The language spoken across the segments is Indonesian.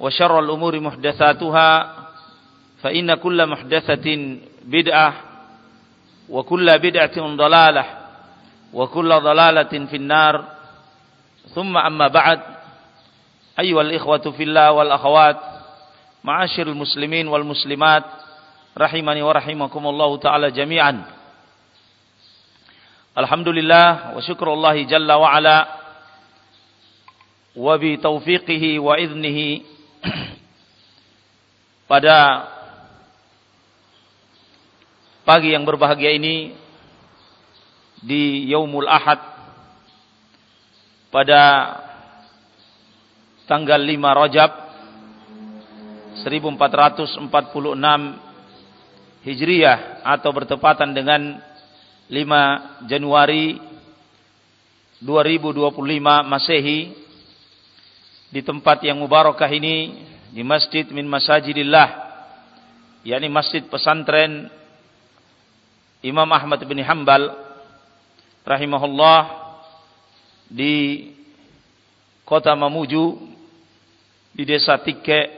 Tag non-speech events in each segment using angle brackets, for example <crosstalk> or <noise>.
وشر الأمور محدثاتها فإن كل محدثة بدعة وكل بدعة ضلالة وكل ضلالة في النار. ثم أما بعد أيها الإخوة في الله والأخوات معاشر المسلمين والمسلمات رحمني ورحمكم الله تعالى جميعا. الحمد لله وشكر الله جل وعلا وبتوفيقه وإذنه <clears throat> pada pagi yang berbahagia ini di Yaumul Ahad pada tanggal 5 Rajab 1446 Hijriah atau bertepatan dengan 5 Januari 2025 Masehi di tempat yang mubarakah ini di masjid min masajidillah yakni masjid pesantren Imam Ahmad bin Hambal rahimahullah di kota Mamuju di desa Tike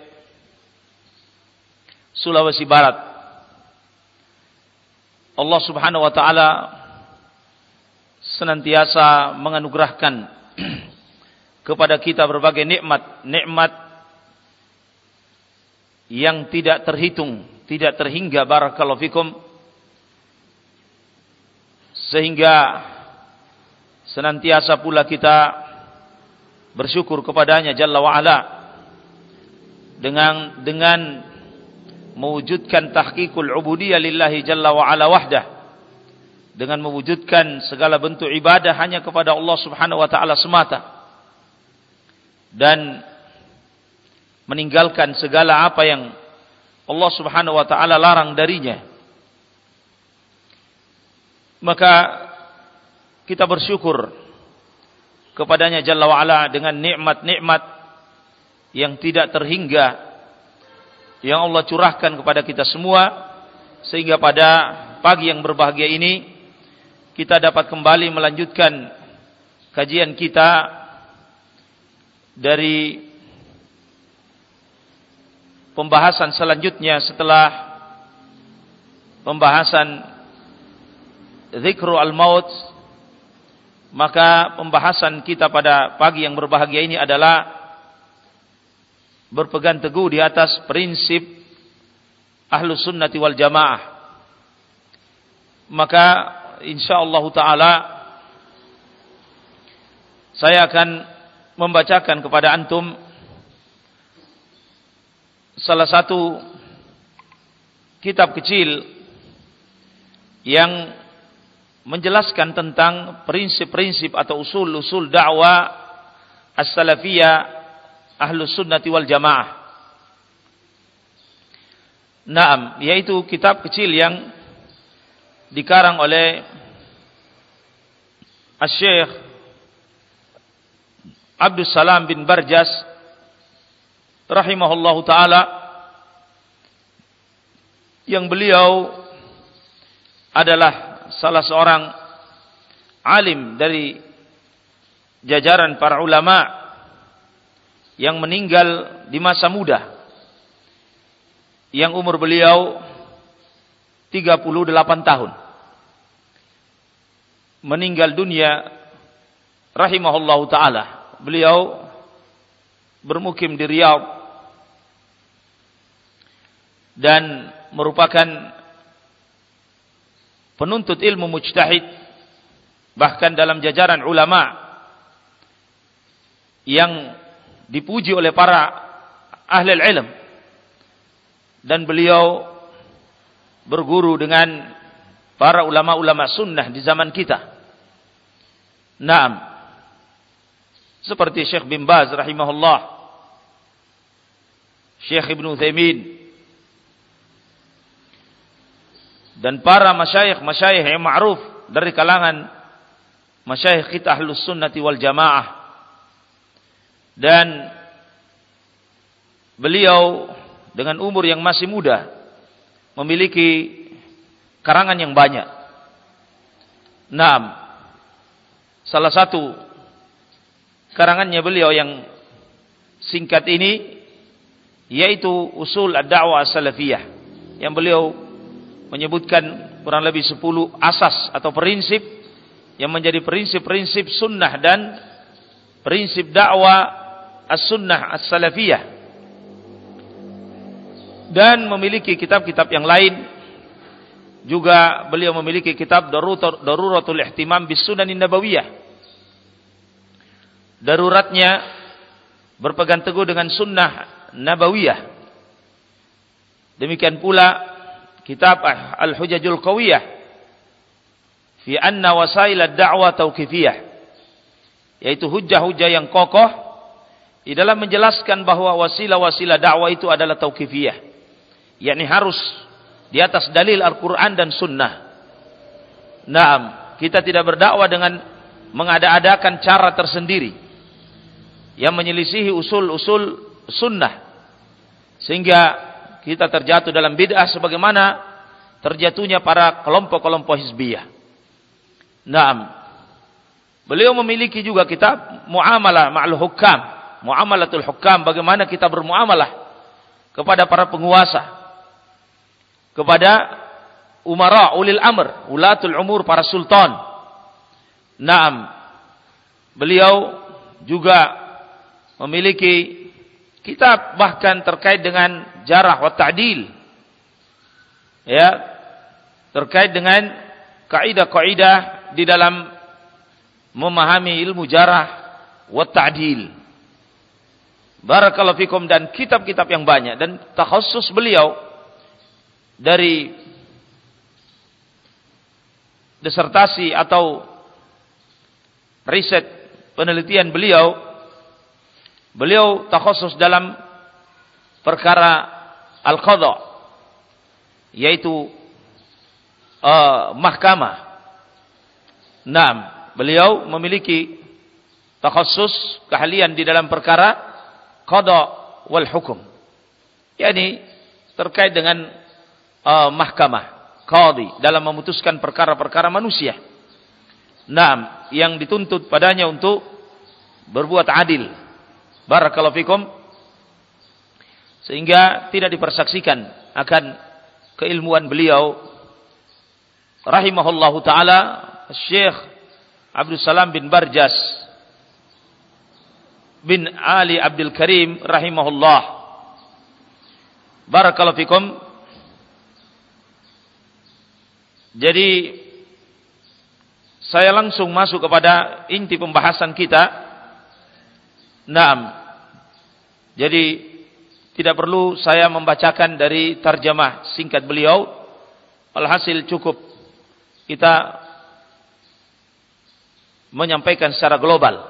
Sulawesi Barat. Allah Subhanahu wa taala senantiasa menganugerahkan kepada kita berbagai nikmat, nikmat yang tidak terhitung, tidak terhingga barakallahu fikum. Sehingga senantiasa pula kita bersyukur kepadanya jalla wa ala dengan dengan mewujudkan tahqiqul ubudiyah lillahi jalla wa ala wahdah dengan mewujudkan segala bentuk ibadah hanya kepada Allah Subhanahu wa taala semata dan meninggalkan segala apa yang Allah Subhanahu wa taala larang darinya. Maka kita bersyukur kepadanya Jalla wa ala dengan nikmat-nikmat yang tidak terhingga yang Allah curahkan kepada kita semua sehingga pada pagi yang berbahagia ini kita dapat kembali melanjutkan kajian kita dari pembahasan selanjutnya setelah pembahasan zikru al-maut maka pembahasan kita pada pagi yang berbahagia ini adalah berpegang teguh di atas prinsip ahlu sunnati wal jamaah. Maka insyaallah taala saya akan membacakan kepada antum salah satu kitab kecil yang menjelaskan tentang prinsip-prinsip atau usul-usul dakwah as-salafiyah ahlus sunnati wal jamaah. Naam, yaitu kitab kecil yang dikarang oleh Asy-Syaikh Abdul Salam bin Barjas rahimahullahu taala yang beliau adalah salah seorang alim dari jajaran para ulama yang meninggal di masa muda yang umur beliau 38 tahun. Meninggal dunia rahimahullahu taala beliau bermukim di Riyadh dan merupakan penuntut ilmu mujtahid bahkan dalam jajaran ulama yang dipuji oleh para ahli ilm dan beliau berguru dengan para ulama-ulama sunnah di zaman kita. Naam. Seperti Syekh bin Baz rahimahullah. Syekh Ibn Uthaymin. Dan para masyayikh-masyayikh yang ma'ruf dari kalangan masyayikh kita ahlus sunnati wal jamaah. Dan beliau dengan umur yang masih muda memiliki karangan yang banyak. Naam. Salah satu karangannya beliau yang singkat ini yaitu usul ad-da'wah salafiyah yang beliau menyebutkan kurang lebih 10 asas atau prinsip yang menjadi prinsip-prinsip sunnah dan prinsip dakwah as-sunnah as-salafiyah dan memiliki kitab-kitab yang lain juga beliau memiliki kitab Daruratul Ihtimam bis Sunanin Nabawiyah. Daruratnya berpegang teguh dengan sunnah Nabawiyah. Demikian pula kitab Al-Hujajul Qawiyah fi anna wasail ad-da'wah tauqifiyah yaitu hujah-hujah yang kokoh di dalam menjelaskan bahwa wasilah-wasilah dakwah itu adalah tauqifiyah yakni harus di atas dalil Al-Quran dan Sunnah. Naam, kita tidak berdakwah dengan mengada-adakan cara tersendiri yang menyelisihi usul-usul Sunnah, sehingga kita terjatuh dalam bid'ah sebagaimana terjatuhnya para kelompok-kelompok hizbiyah. Naam. Beliau memiliki juga kitab Muamalah Ma'al Hukam, Muamalatul Hukam, bagaimana kita bermuamalah kepada para penguasa kepada umara ulil amr, ulatul umur para sultan. Naam. Beliau juga memiliki kitab bahkan terkait dengan jarah wa ta'dil. Ya. Terkait dengan kaidah-kaidah di dalam memahami ilmu jarah wa ta'dil. Barakallahu fikum dan kitab-kitab yang banyak dan takhusus beliau dari disertasi atau riset penelitian beliau beliau takhusus dalam perkara al-qadha yaitu uh, mahkamah. Naam, beliau memiliki takhusus keahlian di dalam perkara qadha wal hukum. yakni terkait dengan uh, mahkamah, qadhi dalam memutuskan perkara-perkara manusia. Naam, yang dituntut padanya untuk berbuat adil. Barakallahu fikum. Sehingga tidak dipersaksikan akan keilmuan beliau rahimahullahu taala Syekh Abdul Salam bin Barjas bin Ali Abdul Karim rahimahullah. Barakallahu fikum Jadi saya langsung masuk kepada inti pembahasan kita. Naam. Jadi tidak perlu saya membacakan dari terjemah singkat beliau. Alhasil cukup kita menyampaikan secara global.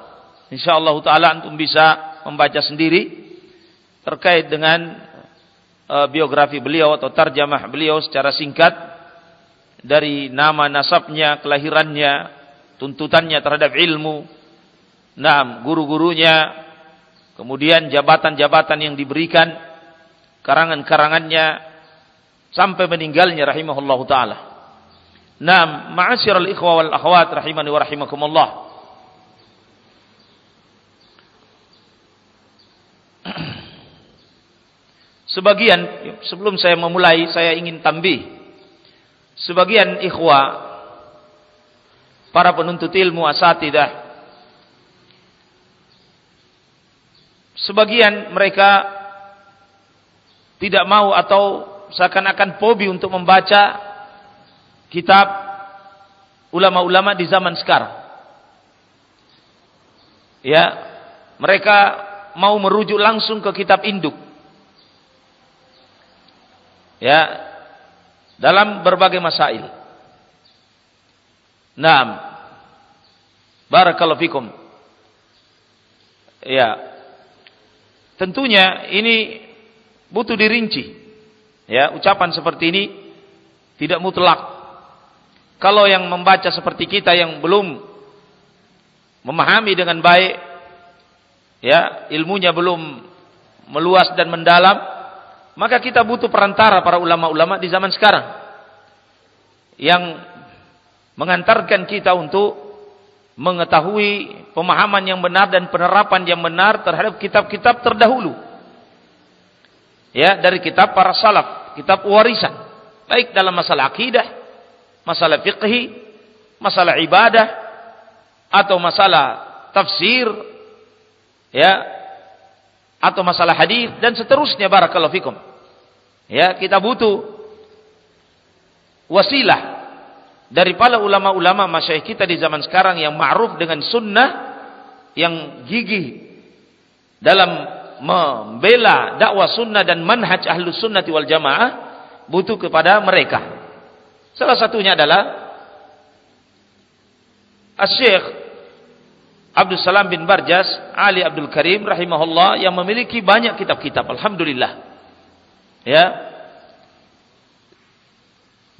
Insyaallah taala antum bisa membaca sendiri terkait dengan uh, biografi beliau atau terjemah beliau secara singkat dari nama nasabnya, kelahirannya, tuntutannya terhadap ilmu, nah guru-gurunya, kemudian jabatan-jabatan yang diberikan, karangan-karangannya, sampai meninggalnya rahimahullahu taala. Naam, ma'asyiral ikhwa wal akhwat rahimani wa rahimakumullah. <clears throat> Sebagian sebelum saya memulai saya ingin tambih. Sebagian ikhwa para penuntut ilmu asatidah sebagian mereka tidak mau atau seakan-akan fobi untuk membaca kitab ulama-ulama di zaman sekarang. Ya, mereka mau merujuk langsung ke kitab induk. Ya, dalam berbagai masail. Naam. Barakallahu fikum. Ya. Tentunya ini butuh dirinci. Ya, ucapan seperti ini tidak mutlak. Kalau yang membaca seperti kita yang belum memahami dengan baik, ya, ilmunya belum meluas dan mendalam, maka kita butuh perantara para ulama-ulama di zaman sekarang yang mengantarkan kita untuk mengetahui pemahaman yang benar dan penerapan yang benar terhadap kitab-kitab terdahulu. Ya, dari kitab para salaf kitab warisan. Baik dalam masalah akidah, masalah fiqhi, masalah ibadah, atau masalah tafsir, ya, atau masalah hadis dan seterusnya barakallahu fikum. Ya, kita butuh wasilah dari para ulama-ulama masyayikh kita di zaman sekarang yang ma'ruf dengan sunnah yang gigih dalam membela dakwah sunnah dan manhaj ahlu sunnati wal jamaah butuh kepada mereka. Salah satunya adalah Syekh Abdul Salam bin Barjas Ali Abdul Karim rahimahullah yang memiliki banyak kitab-kitab alhamdulillah. Ya.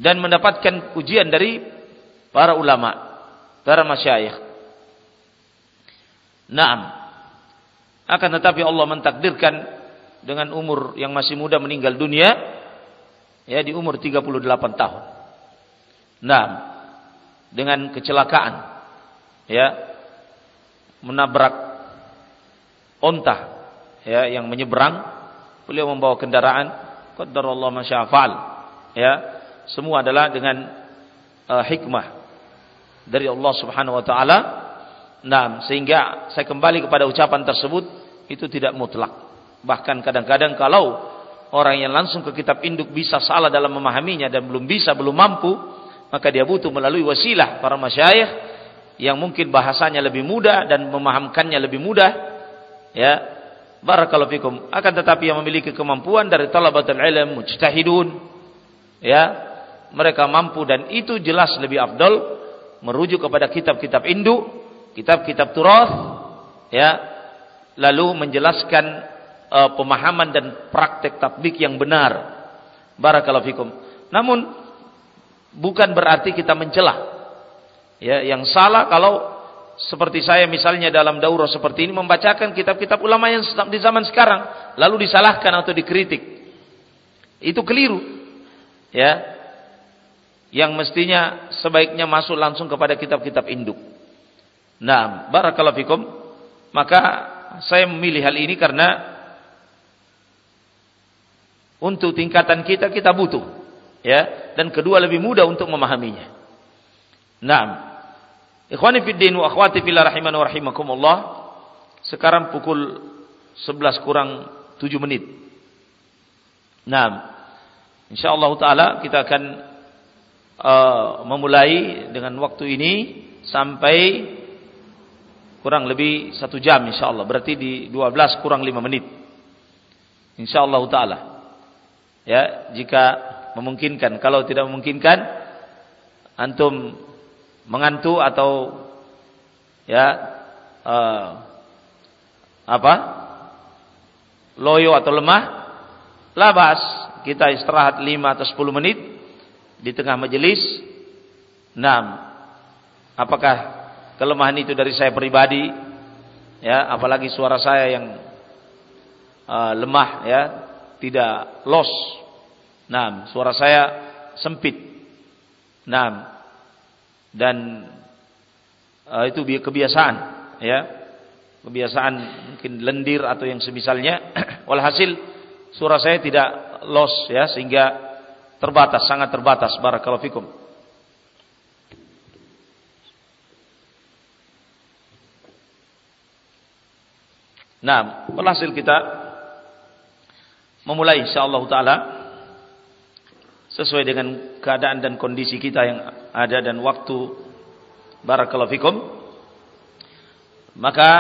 Dan mendapatkan pujian dari para ulama, para masyayikh. Naam. Akan tetapi Allah mentakdirkan dengan umur yang masih muda meninggal dunia ya di umur 38 tahun. Nah, dengan kecelakaan ya menabrak onta ya yang menyeberang beliau membawa kendaraan qadarullah masyafal ya semua adalah dengan uh, hikmah dari Allah Subhanahu wa taala Nah, sehingga saya kembali kepada ucapan tersebut itu tidak mutlak. Bahkan kadang-kadang kalau orang yang langsung ke kitab induk bisa salah dalam memahaminya dan belum bisa, belum mampu, maka dia butuh melalui wasilah para masyayikh yang mungkin bahasanya lebih mudah dan memahamkannya lebih mudah. Ya, barakallahu fikum. Akan tetapi yang memiliki kemampuan dari talabatul ilm, mujtahidun, ya, mereka mampu dan itu jelas lebih afdal merujuk kepada kitab-kitab induk kitab-kitab turath ya lalu menjelaskan uh, pemahaman dan praktek tatbik yang benar. Barakallahu fikum. Namun bukan berarti kita mencela ya. Yang salah kalau seperti saya misalnya dalam daurah seperti ini membacakan kitab-kitab ulama yang di zaman sekarang lalu disalahkan atau dikritik. Itu keliru ya yang mestinya sebaiknya masuk langsung kepada kitab-kitab induk Nah, barakallahu fikum. Maka saya memilih hal ini karena untuk tingkatan kita kita butuh, ya. Dan kedua lebih mudah untuk memahaminya. Nah, ikhwani fid din wa akhwati fillah rahiman wa rahimakumullah. Sekarang pukul 11 kurang 7 menit. Nah, insyaallah taala kita akan uh, memulai dengan waktu ini sampai kurang lebih satu jam insya Allah berarti di 12 kurang 5 menit. Insya Allah taala. Ya jika memungkinkan. Kalau tidak memungkinkan antum mengantuk atau ya uh, apa loyo atau lemah labas kita istirahat 5 atau 10 menit di tengah majelis 6 apakah kelemahan itu dari saya pribadi ya apalagi suara saya yang uh, lemah ya tidak los Nah, suara saya sempit. Nah, dan uh, itu kebiasaan, ya. Kebiasaan mungkin lendir atau yang semisalnya. <clears throat> Walhasil suara saya tidak los ya sehingga terbatas, sangat terbatas. Barakallahu fikum. Nah, walhasil kita memulai insyaallah taala sesuai dengan keadaan dan kondisi kita yang ada dan waktu barakallahu fikum maka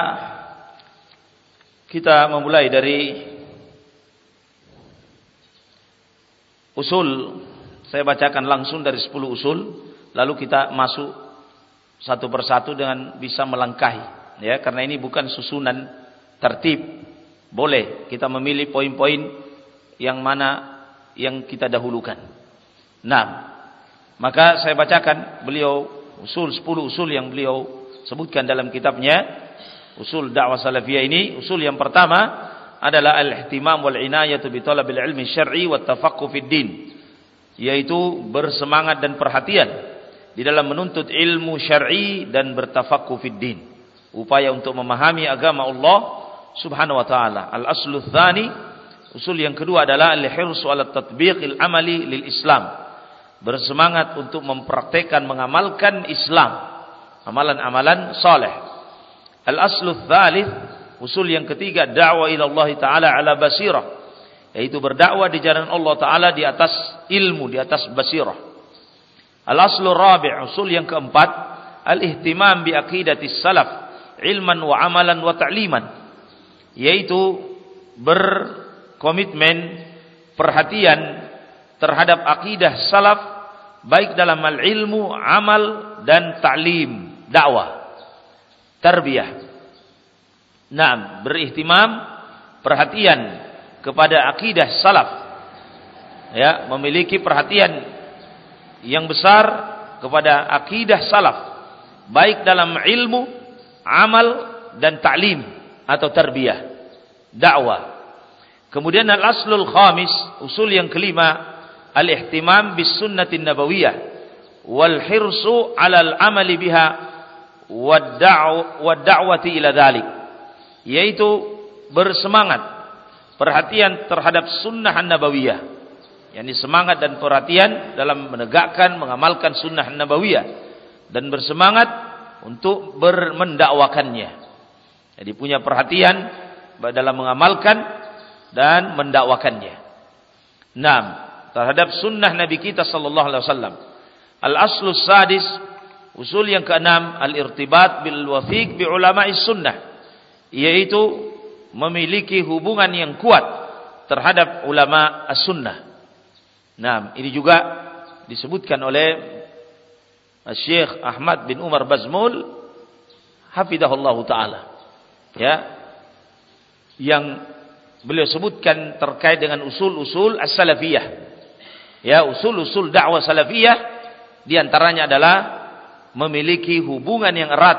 kita memulai dari usul. Saya bacakan langsung dari 10 usul lalu kita masuk satu persatu dengan bisa melangkahi. Ya karena ini bukan susunan tertib. Boleh kita memilih poin-poin yang mana yang kita dahulukan. Nah, maka saya bacakan beliau usul 10 usul yang beliau sebutkan dalam kitabnya. Usul Dakwah Salafiyah ini, usul yang pertama adalah al-ihtimam wal inayatu bi talabil ilmi syar'i wat tafaqquh fid din, yaitu bersemangat dan perhatian di dalam menuntut ilmu syar'i dan bertafaqquh fid din. Upaya untuk memahami agama Allah Subhanahu wa taala. Al-aslu tsani, usul yang kedua adalah al-hirsu ala tatbiqil amali lil Islam bersemangat untuk mempraktekkan mengamalkan Islam amalan-amalan saleh al-aslu tsalits usul yang ketiga dakwah ila Allah taala ala basirah. Yaitu berdakwah di jalan Allah taala di atas ilmu di atas basirah. Al-aslu rabi' usul yang keempat al-ihtimam bi aqidati salaf ilman wa amalan wa ta'liman. Yaitu berkomitmen perhatian terhadap akidah salaf baik dalam al ilmu, amal dan ta'lim, dakwah, tarbiyah. Nah, berihtimam, perhatian kepada akidah salaf. Ya, memiliki perhatian yang besar kepada akidah salaf, baik dalam ilmu, amal dan ta'lim atau tarbiyah, dakwah. Kemudian al-aslul khamis, usul yang kelima, al-ihtimam bis sunnatin nabawiyah wal hirsu 'alal amali biha wad da'wati ila dhalik yaitu bersemangat perhatian terhadap sunnah nabawiyah yakni semangat dan perhatian dalam menegakkan mengamalkan sunnah nabawiyah dan bersemangat untuk bermendakwakannya jadi punya perhatian dalam mengamalkan dan mendakwakannya. Naam terhadap sunnah Nabi kita sallallahu alaihi wasallam. Al-aslu sadis usul yang keenam al-irtibat bil wafiq bi ulama'i sunnah yaitu memiliki hubungan yang kuat terhadap ulama as-sunnah. Nah, ini juga disebutkan oleh Syekh Ahmad bin Umar Bazmul hafidahullah taala. Ya. Yang beliau sebutkan terkait dengan usul-usul as-salafiyah. Ya, usul-usul dakwah salafiyah di antaranya adalah memiliki hubungan yang erat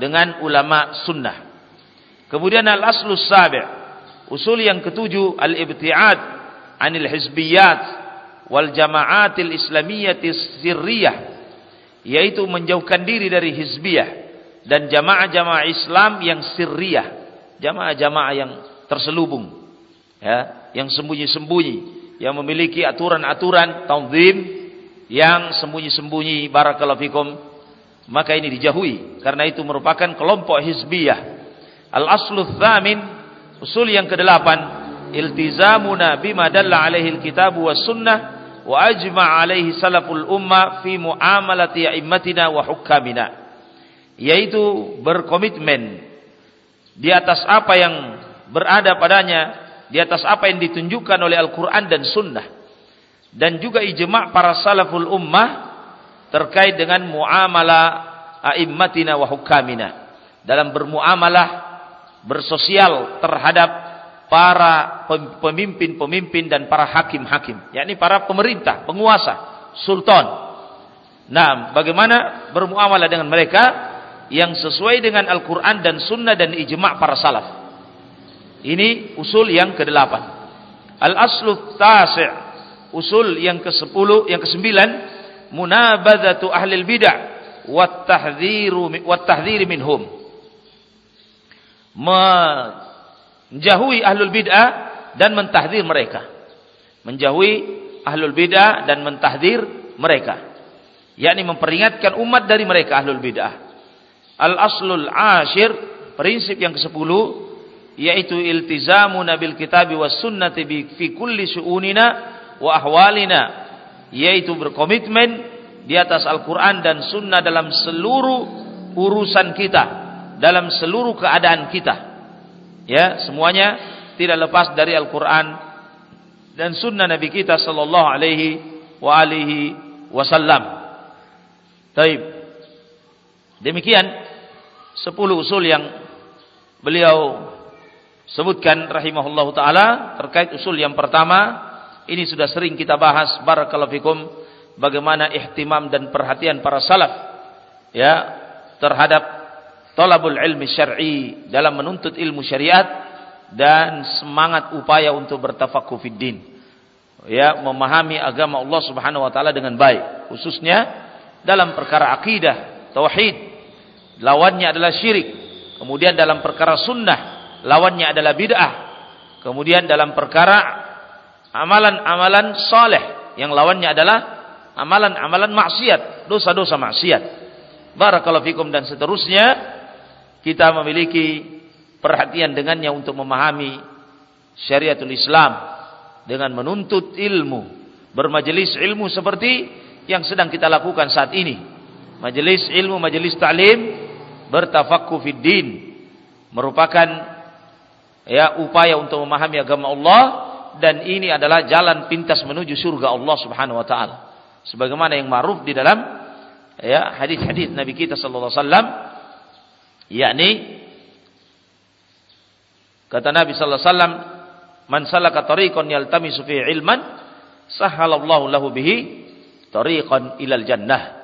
dengan ulama sunnah. Kemudian al-aslu sabi' usul yang ketujuh al-ibtiad anil hizbiyat wal jama'atil islamiyyati sirriyah yaitu menjauhkan diri dari hizbiyah dan jamaah-jamaah Islam yang sirriyah, jamaah-jamaah yang terselubung ya, yang sembunyi-sembunyi yang memiliki aturan-aturan tanzim yang sembunyi-sembunyi barakallahu fikum. Maka ini dijauhi karena itu merupakan kelompok hizbiyah al-aslu tsamin usul yang kedelapan iltizamuna bima dalla alaihi alkitab sunnah wa ajma' alaihi salaful umma fi muamalati a'immatina wa hukamina. Yaitu berkomitmen di atas apa yang berada padanya di atas apa yang ditunjukkan oleh Al-Quran dan Sunnah. Dan juga ijma' para salaful ummah terkait dengan muamalah a'immatina wa hukamina. Dalam bermuamalah bersosial terhadap para pemimpin-pemimpin dan para hakim-hakim yakni para pemerintah, penguasa, sultan. Nah, bagaimana bermuamalah dengan mereka yang sesuai dengan Al-Quran dan Sunnah dan ijma' para salaf. Ini usul yang kedelapan. Al-aslu tasi' usul yang ke-10 yang ke-9 munabadzatu ahli bidah wat tahdhiru wat tahdhir minhum menjauhi ahlul bid'ah dan mentahdir mereka. Menjauhi ahlul bid'ah dan mentahdir mereka. Yakni memperingatkan umat dari mereka ahlul bid'ah. Al aslul ashir prinsip yang ke-10 yaitu iltizamu nabil kitabi was sunnati fi kulli syu'unina wa ahwalina. Yaitu berkomitmen di atas Al-Qur'an dan sunnah dalam seluruh urusan kita dalam seluruh keadaan kita ya semuanya tidak lepas dari Al-Qur'an dan sunnah Nabi kita sallallahu alaihi wa alihi wasallam. Baik. Demikian 10 usul yang beliau sebutkan rahimahullahu taala terkait usul yang pertama ini sudah sering kita bahas barakallahu fikum bagaimana ihtimam dan perhatian para salaf ya terhadap talabul ilmi syar'i dalam menuntut ilmu syariat dan semangat upaya untuk bertafaqquh fid din ya memahami agama Allah Subhanahu wa taala dengan baik khususnya dalam perkara akidah tauhid lawannya adalah syirik kemudian dalam perkara sunnah lawannya adalah bid'ah. Kemudian dalam perkara amalan-amalan soleh yang lawannya adalah amalan-amalan maksiat, dosa-dosa maksiat. Barakallahu fikum dan seterusnya kita memiliki perhatian dengannya untuk memahami syariatul Islam dengan menuntut ilmu, bermajelis ilmu seperti yang sedang kita lakukan saat ini. Majelis ilmu, majelis ta'lim, bertafakku fid din merupakan ya upaya untuk memahami agama Allah dan ini adalah jalan pintas menuju surga Allah Subhanahu wa taala. Sebagaimana yang ma'ruf di dalam ya hadis-hadis Nabi kita sallallahu alaihi wasallam yakni kata Nabi sallallahu alaihi wasallam man salaka tariqan yaltamisu fi ilman sahhalallahu lahu bihi tariqan ilal jannah.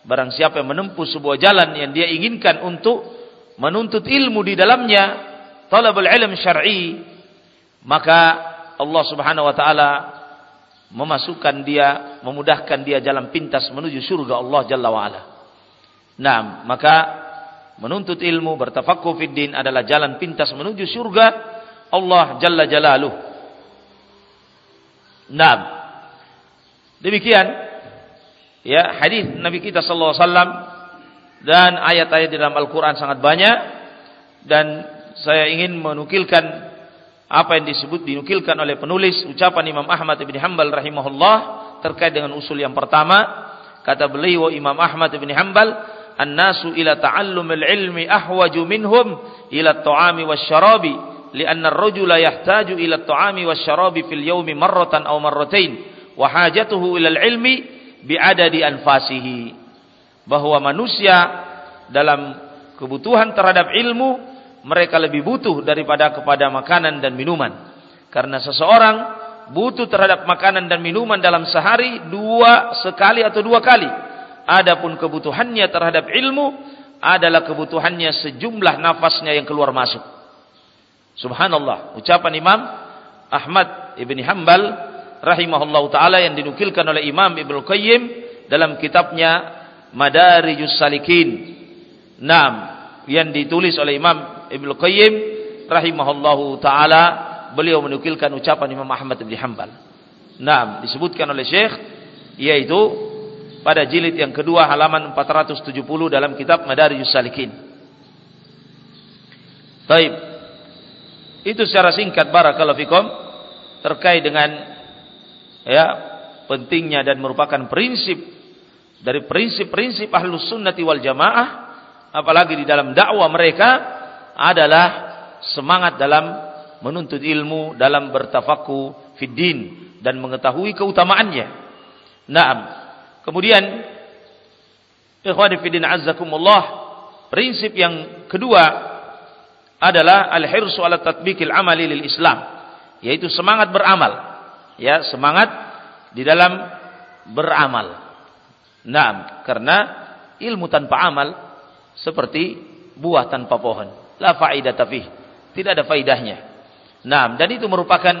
Barang siapa yang menempuh sebuah jalan yang dia inginkan untuk menuntut ilmu di dalamnya, talabul ilm syar'i maka Allah Subhanahu wa taala memasukkan dia memudahkan dia jalan pintas menuju surga Allah Jalla wa ala. Nah, maka menuntut ilmu bertafaqquh fid din adalah jalan pintas menuju surga. Allah Jalla Jalaluh. Nah, demikian ya hadis Nabi kita sallallahu alaihi wasallam dan ayat-ayat di dalam Al-Qur'an sangat banyak. Dan saya ingin menukilkan apa yang disebut dinukilkan oleh penulis ucapan Imam Ahmad bin Hanbal rahimahullah terkait dengan usul yang pertama. Kata beliau Imam Ahmad bin Hanbal an-nasu ila ta'allumil ilmi ahwaju minhum ila at-ta'ami wasyarabi lianna ar-rajula yahtaju ila at-ta'ami wasyarabi fil yawmi marratan aw marratain wa hajatuhu ila al-ilmi bi'adadi anfasihi bahwa manusia dalam kebutuhan terhadap ilmu mereka lebih butuh daripada kepada makanan dan minuman. Karena seseorang butuh terhadap makanan dan minuman dalam sehari dua sekali atau dua kali. Adapun kebutuhannya terhadap ilmu adalah kebutuhannya sejumlah nafasnya yang keluar masuk. Subhanallah. Ucapan Imam Ahmad ibn Hanbal rahimahullah taala yang dinukilkan oleh Imam Ibnu Qayyim dalam kitabnya Madarijus Salikin. Naam, yang ditulis oleh Imam Ibnu Qayyim rahimahullahu taala beliau menukilkan ucapan Imam Ahmad bin Hanbal. Nah, disebutkan oleh Syekh yaitu pada jilid yang kedua halaman 470 dalam kitab Madarijus Salikin. Baik. Itu secara singkat barakallahu fikum terkait dengan ya pentingnya dan merupakan prinsip dari prinsip-prinsip ahlus sunnati wal jamaah apalagi di dalam dakwah mereka adalah semangat dalam menuntut ilmu, dalam bertafaku fiddin dan mengetahui keutamaannya. Naam. Kemudian ikhwani fiddin azzakumullah, prinsip yang kedua adalah al-hirsu ala tatbikil amali lil Islam, yaitu semangat beramal. Ya, semangat di dalam beramal. Naam, karena ilmu tanpa amal seperti buah tanpa pohon. La faidah tapi Tidak ada faidahnya. Nah, dan itu merupakan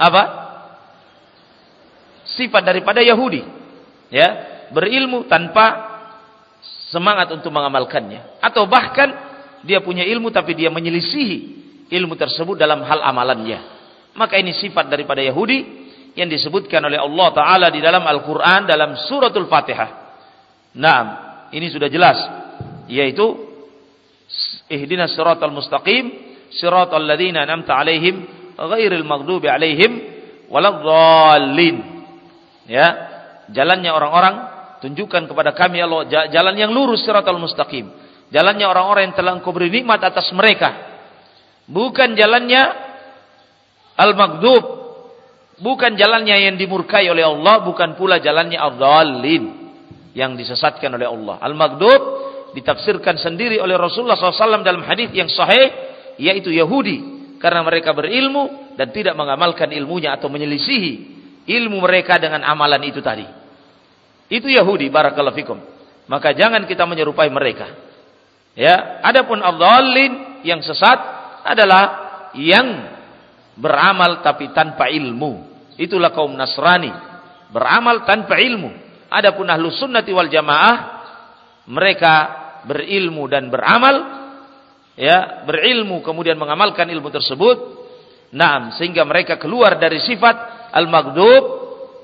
apa? sifat daripada Yahudi. Ya, berilmu tanpa semangat untuk mengamalkannya atau bahkan dia punya ilmu tapi dia menyelisihi ilmu tersebut dalam hal amalannya. Maka ini sifat daripada Yahudi yang disebutkan oleh Allah taala di dalam Al-Qur'an dalam suratul Fatihah. Naam, ini sudah jelas yaitu ihdinas siratal mustaqim siratal ladzina an'amta alaihim ghairil maghdubi alaihim waladdallin. Ya, jalannya orang-orang tunjukkan kepada kami ya Allah jalan yang lurus siratal mustaqim. Jalannya orang-orang yang telah Engkau beri nikmat atas mereka. Bukan jalannya al-maghdub. Bukan jalannya yang dimurkai oleh Allah, bukan pula jalannya al-dhalin yang disesatkan oleh Allah. Al-maghdub ditafsirkan sendiri oleh Rasulullah SAW dalam hadis yang sahih yaitu Yahudi karena mereka berilmu dan tidak mengamalkan ilmunya atau menyelisihi ilmu mereka dengan amalan itu tadi. Itu Yahudi barakallahu fikum. Maka jangan kita menyerupai mereka. Ya, adapun adzallin yang sesat adalah yang beramal tapi tanpa ilmu. Itulah kaum Nasrani, beramal tanpa ilmu. Adapun ahlu sunnati wal jamaah mereka berilmu dan beramal ya berilmu kemudian mengamalkan ilmu tersebut nah sehingga mereka keluar dari sifat al-maghdub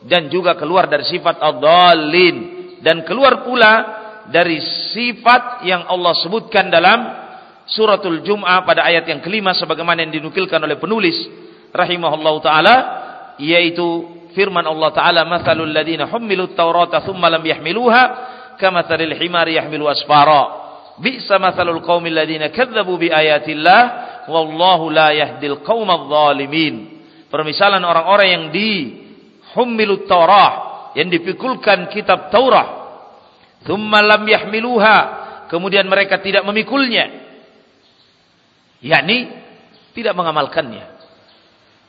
dan juga keluar dari sifat ad-dallin dan keluar pula dari sifat yang Allah sebutkan dalam suratul Jum'ah pada ayat yang kelima sebagaimana yang dinukilkan oleh penulis rahimahullahu taala yaitu firman Allah taala mathalul ladina hummilut taurata thumma lam yahmiluha kamathalil himari yahmilu asfara Bi'sa mathalul qaumil ladina kadzabu bi ayatillah wallahu la yahdil qaumadh dhalimin. Permisalan orang-orang yang di hummilut Taurah, yang dipikulkan kitab Taurat. Thumma lam yahmiluha, kemudian mereka tidak memikulnya. yakni tidak mengamalkannya.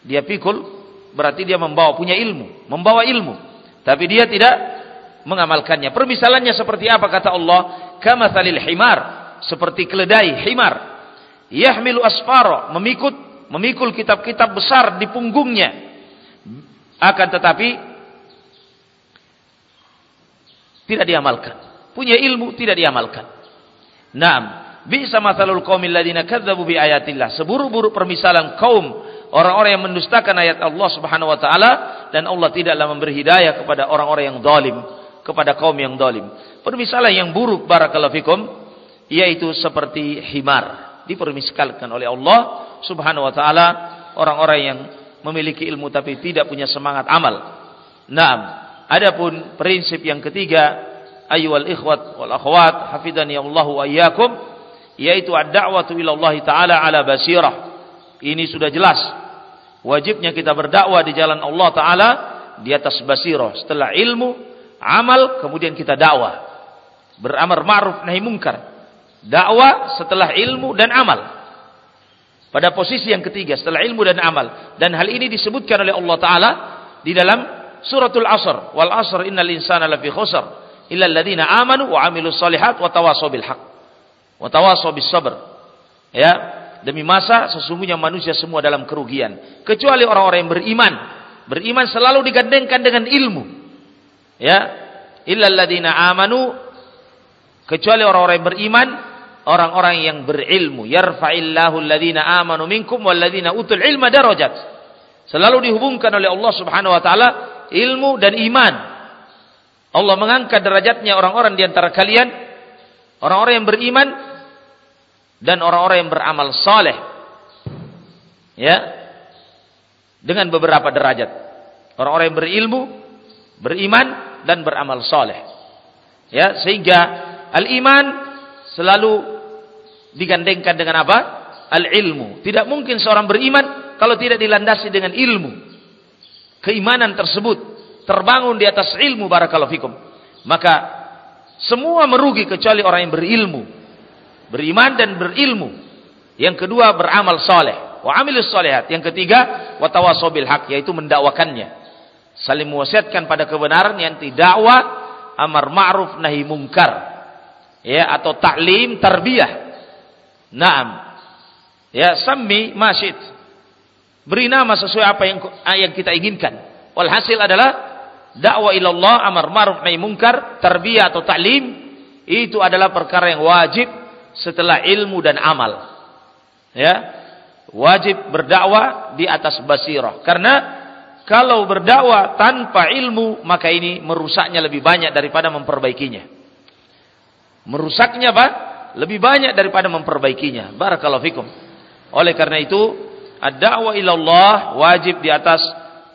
Dia pikul berarti dia membawa punya ilmu, membawa ilmu, tapi dia tidak mengamalkannya. Permisalannya seperti apa kata Allah? Kamathalil himar, seperti keledai himar. Yahmilu asfaro, memikut memikul kitab-kitab besar di punggungnya. Akan tetapi tidak diamalkan. Punya ilmu tidak diamalkan. Naam, bisa masalul qaumil ladina kadzabu bi ayatillah. Seburuk-buruk permisalan kaum orang-orang yang mendustakan ayat Allah Subhanahu wa taala dan Allah tidaklah memberi hidayah kepada orang-orang yang zalim kepada kaum yang dolim. Permisalan yang buruk barakallahu fikum yaitu seperti himar dipermiskalkan oleh Allah Subhanahu wa taala orang-orang yang memiliki ilmu tapi tidak punya semangat amal. Naam. Adapun prinsip yang ketiga ayyuhal ikhwat wal akhwat hafidhani Allah wa yaitu ad-da'watu ila Allah taala ala basirah. Ini sudah jelas. Wajibnya kita berdakwah di jalan Allah taala di atas basirah setelah ilmu amal kemudian kita dakwah. Beramar ma'ruf nahi mungkar. Dakwah setelah ilmu dan amal. Pada posisi yang ketiga setelah ilmu dan amal dan hal ini disebutkan oleh Allah taala di dalam suratul asr wal asr innal insana lafi khusr illa alladziina amanu wa amilus solihat wa tawassaw bil haq wa tawassaw bis sabr. Ya, demi masa sesungguhnya manusia semua dalam kerugian kecuali orang-orang yang beriman. Beriman selalu digandengkan dengan ilmu. Ya, illal ladina amanu kecuali orang-orang yang beriman, orang-orang yang berilmu. Yarfa'illahu alladhina amanu minkum walladhina utul ilma darajat. Selalu dihubungkan oleh Allah Subhanahu wa taala ilmu dan iman. Allah mengangkat derajatnya orang-orang di antara kalian, orang-orang yang beriman dan orang-orang yang beramal saleh. Ya. Dengan beberapa derajat. Orang-orang yang berilmu, beriman dan beramal soleh. Ya, sehingga al-iman selalu digandengkan dengan apa? Al-ilmu. Tidak mungkin seorang beriman kalau tidak dilandasi dengan ilmu. Keimanan tersebut terbangun di atas ilmu barakallahu fikum. Maka semua merugi kecuali orang yang berilmu. Beriman dan berilmu. Yang kedua beramal soleh. Wa amilus solehat. Yang ketiga watawasobil hak. Yaitu mendakwakannya saling mewasiatkan pada kebenaran yang tidak amar ma'ruf nahi mungkar ya atau taklim tarbiyah naam ya sammi masyid beri nama sesuai apa yang yang kita inginkan walhasil adalah dakwah ilallah, amar ma'ruf nahi munkar, tarbiyah atau taklim itu adalah perkara yang wajib setelah ilmu dan amal. Ya. Wajib berdakwah di atas basirah. Karena kalau berdakwah tanpa ilmu, maka ini merusaknya lebih banyak daripada memperbaikinya. Merusaknya apa? Lebih banyak daripada memperbaikinya. Barakallahu fikum. Oleh karena itu, ad-da'wah ilallah wajib di atas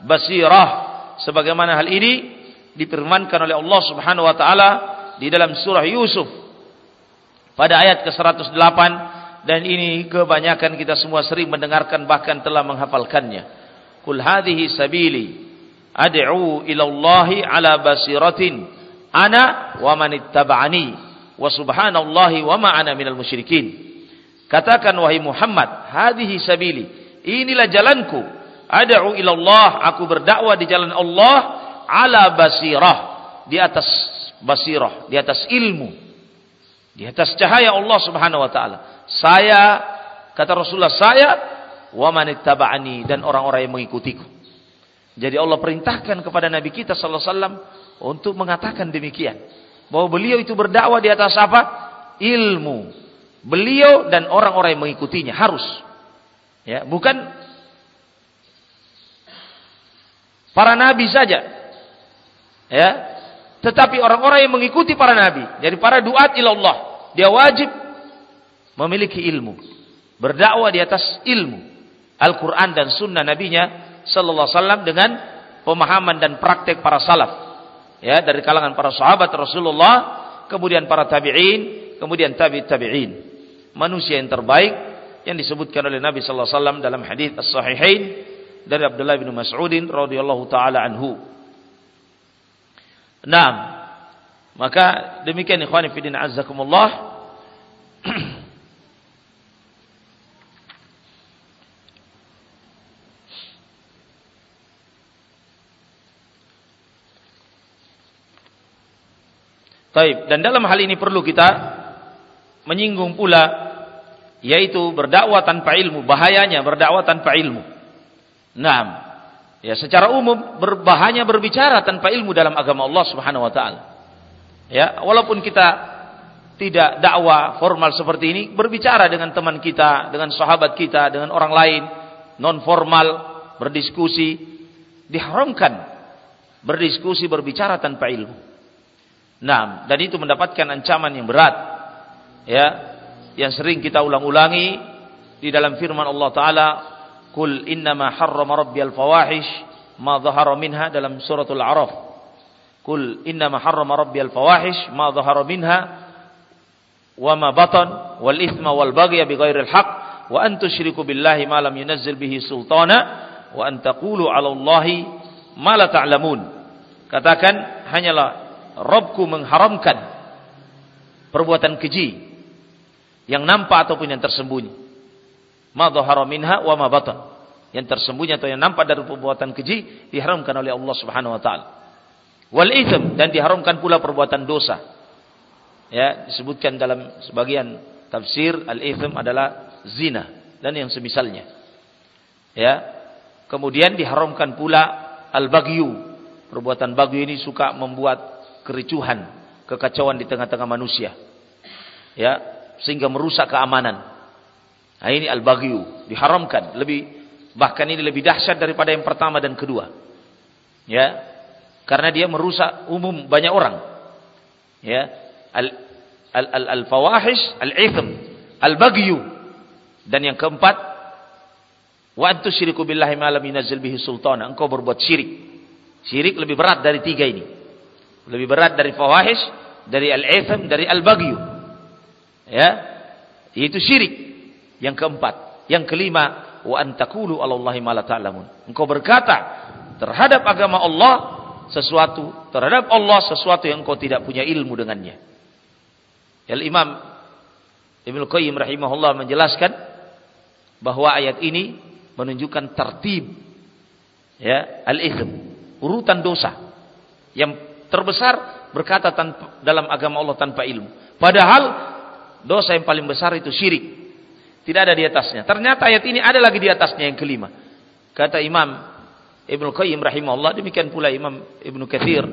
basirah. Sebagaimana hal ini difirmankan oleh Allah Subhanahu wa taala di dalam surah Yusuf pada ayat ke-108 dan ini kebanyakan kita semua sering mendengarkan bahkan telah menghafalkannya. Kul hadhihi sabili ad'u ila Allah ala basiratin ana wa man ittaba'ani wa subhanallahi wa ma ana minal musyrikin. Katakan wahai Muhammad, hadhihi sabili, inilah jalanku. Ad'u ila Allah, aku berdakwah di jalan Allah ala basirah, di atas basirah, di atas ilmu, di atas cahaya Allah Subhanahu wa taala. Saya kata Rasulullah saya wa manittaba'ani dan orang-orang yang mengikutiku. Jadi Allah perintahkan kepada Nabi kita sallallahu alaihi wasallam untuk mengatakan demikian. Bahwa beliau itu berdakwah di atas apa? Ilmu. Beliau dan orang-orang yang mengikutinya harus. Ya, bukan para nabi saja. Ya, tetapi orang-orang yang mengikuti para nabi, jadi para duat ilallah, dia wajib memiliki ilmu. Berdakwah di atas ilmu. Al-Quran dan sunnah nabinya sallallahu alaihi wasallam dengan pemahaman dan praktek para salaf. Ya, dari kalangan para sahabat Rasulullah, kemudian para tabi'in, kemudian tabi' tabi'in. Manusia yang terbaik yang disebutkan oleh Nabi sallallahu alaihi wasallam dalam hadis as-sahihain dari Abdullah bin Mas'udin radhiyallahu taala anhu. Naam. Maka demikian ikhwan fillah <clears throat> azzakumullah. Taib. Dan dalam hal ini perlu kita menyinggung pula yaitu berdakwah tanpa ilmu, bahayanya berdakwah tanpa ilmu. Naam. Ya, secara umum berbahaya berbicara tanpa ilmu dalam agama Allah Subhanahu wa taala. Ya, walaupun kita tidak dakwah formal seperti ini, berbicara dengan teman kita, dengan sahabat kita, dengan orang lain, non formal, berdiskusi, diharamkan berdiskusi berbicara tanpa ilmu. Nah, dan itu mendapatkan ancaman yang berat. Ya, yang sering kita ulang-ulangi di dalam firman Allah taala Kul innama harrama rabbiyal fawahish ma dhahara minha dalam suratul A'raf. Kul innama harrama rabbiyal fawahish ma dhahara minha wa ma batan wal ithma wal baghya bighairil haqq wa an tusyriku billahi ma lam yunazzil bihi sultana wa an taqulu 'ala Allahi ma la ta'lamun. Katakan hanyalah Rabbku mengharamkan perbuatan keji yang nampak ataupun yang tersembunyi ma dhahara minha wa ma. Yang tersembunyi atau yang nampak dari perbuatan keji diharamkan oleh Allah Subhanahu wa taala. Wal itsm dan diharamkan pula perbuatan dosa. Ya, disebutkan dalam sebagian tafsir al-itsm adalah zina dan yang semisalnya. Ya. Kemudian diharamkan pula al-baghyu. Perbuatan bagyu ini suka membuat kericuhan, kekacauan di tengah-tengah manusia. Ya, sehingga merusak keamanan. Nah, ini al-baghyu, diharamkan. Lebih bahkan ini lebih dahsyat daripada yang pertama dan kedua. Ya. Karena dia merusak umum banyak orang. Ya. Al al al, al fawahish, al-ithm, al-baghyu. Dan yang keempat, wa antusyriku billahi ma lam yunzil bihi sultana. Engkau berbuat syirik. Syirik lebih berat dari tiga ini. Lebih berat dari fawahish, dari al-ithm, dari al-baghyu. Ya. Itu syirik. Yang keempat, yang kelima, wa antakulu Allahi ma la ta'lamun. Engkau berkata terhadap agama Allah sesuatu, terhadap Allah sesuatu yang engkau tidak punya ilmu dengannya. Al Imam Ibnu Qayyim rahimahullah menjelaskan bahwa ayat ini menunjukkan tertib ya al-ithm, urutan dosa yang terbesar berkata tanpa, dalam agama Allah tanpa ilmu. Padahal dosa yang paling besar itu syirik. Tidak ada di atasnya. Ternyata ayat ini ada lagi di atasnya yang kelima. Kata Imam Ibnu Qayyim rahimahullah demikian pula Imam Ibnu Katsir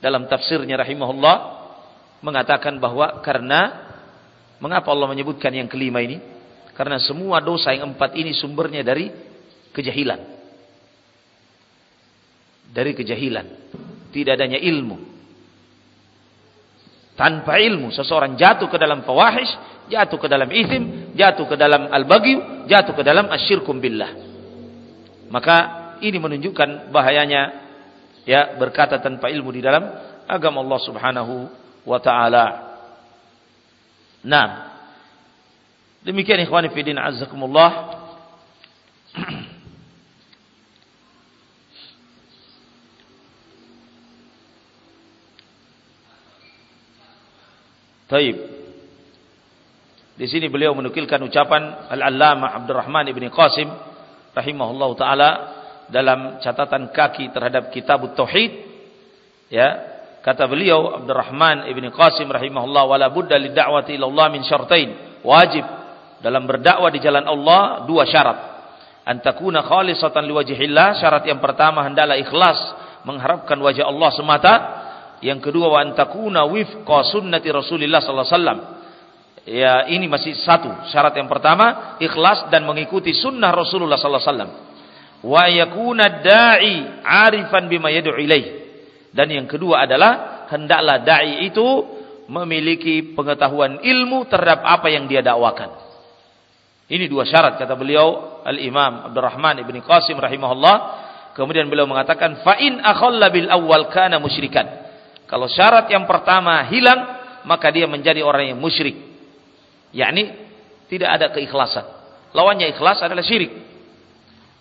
dalam tafsirnya rahimahullah mengatakan bahwa karena mengapa Allah menyebutkan yang kelima ini? Karena semua dosa yang empat ini sumbernya dari kejahilan. Dari kejahilan. Tidak adanya ilmu. Tanpa ilmu seseorang jatuh ke dalam fawahish, jatuh ke dalam ithim, jatuh ke dalam al-bagyu, jatuh ke dalam asyirkum billah. Maka ini menunjukkan bahayanya ya berkata tanpa ilmu di dalam agama Allah Subhanahu wa taala. Nah, demikian ikhwani fillah azzakumullah. Taib. Di sini beliau menukilkan ucapan Al-Allamah Abdurrahman ibni Qasim rahimahullah taala dalam catatan kaki terhadap kitab tauhid. Ya kata beliau Abdurrahman ibni Qasim rahimahullah wala budda lidda'wati ila Allah min syartain. Wajib dalam berdakwah di jalan Allah dua syarat. An takuna khalisatan liwajhillah syarat yang pertama hendaklah ikhlas mengharapkan wajah Allah semata yang kedua wa an takuna wifqa sunnati Rasulillah sallallahu alaihi wasallam ya ini masih satu syarat yang pertama ikhlas dan mengikuti sunnah Rasulullah sallallahu alaihi wasallam wa yakuna da'i arifan bima yad'u ilaih. Dan yang kedua adalah hendaklah dai itu memiliki pengetahuan ilmu terhadap apa yang dia dakwakan. Ini dua syarat kata beliau Al-Imam Abdurrahman Ibn Qasim rahimahullah. Kemudian beliau mengatakan fa in akhalla bil awwal kana musyrikan. Kalau syarat yang pertama hilang, maka dia menjadi orang yang musyrik. Yakni tidak ada keikhlasan. Lawannya ikhlas adalah syirik.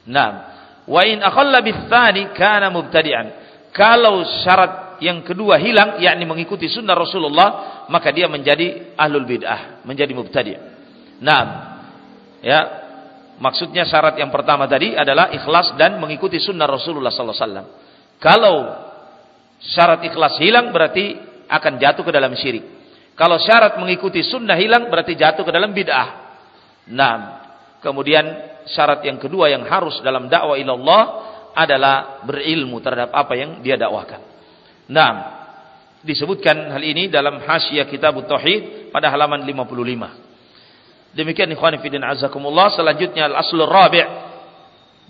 Nah, Wa in akhalla bitsani kana mubtadi'an. Kalau syarat yang kedua hilang yakni mengikuti sunnah Rasulullah, maka dia menjadi ahlul bid'ah, menjadi mubtadi'. Nah, ya. Maksudnya syarat yang pertama tadi adalah ikhlas dan mengikuti sunnah Rasulullah sallallahu alaihi wasallam. Kalau syarat ikhlas hilang berarti akan jatuh ke dalam syirik. Kalau syarat mengikuti sunnah hilang berarti jatuh ke dalam bid'ah. Nah, kemudian syarat yang kedua yang harus dalam dakwah ilallah adalah berilmu terhadap apa yang dia dakwahkan. Nah, disebutkan hal ini dalam hasyiah kitab Tauhid pada halaman 55. Demikian ikhwan fillah azakumullah selanjutnya al-aslur rabi'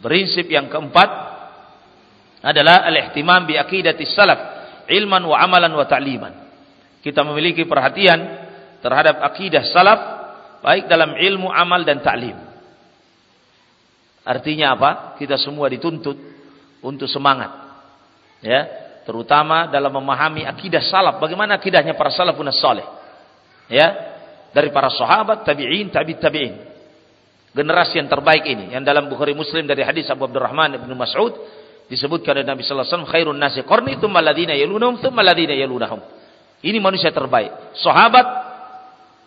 prinsip yang keempat adalah al-ihtimam bi aqidati salaf ilman wa amalan wa ta'liman. Kita memiliki perhatian terhadap akidah salaf baik dalam ilmu, amal dan ta'lim. Artinya apa? Kita semua dituntut untuk semangat. Ya, terutama dalam memahami akidah salaf. Bagaimana akidahnya para salafun saleh? Ya, dari para sahabat, tabi'in, tabi' tabi'in. Generasi yang terbaik ini yang dalam Bukhari Muslim dari hadis Abu Abdurrahman bin Mas'ud disebutkan oleh Nabi sallallahu alaihi wasallam khairun nasi qarni tsumma alladziina yalunhum tsumma alladziina yalunhum. Ini manusia terbaik. Sahabat,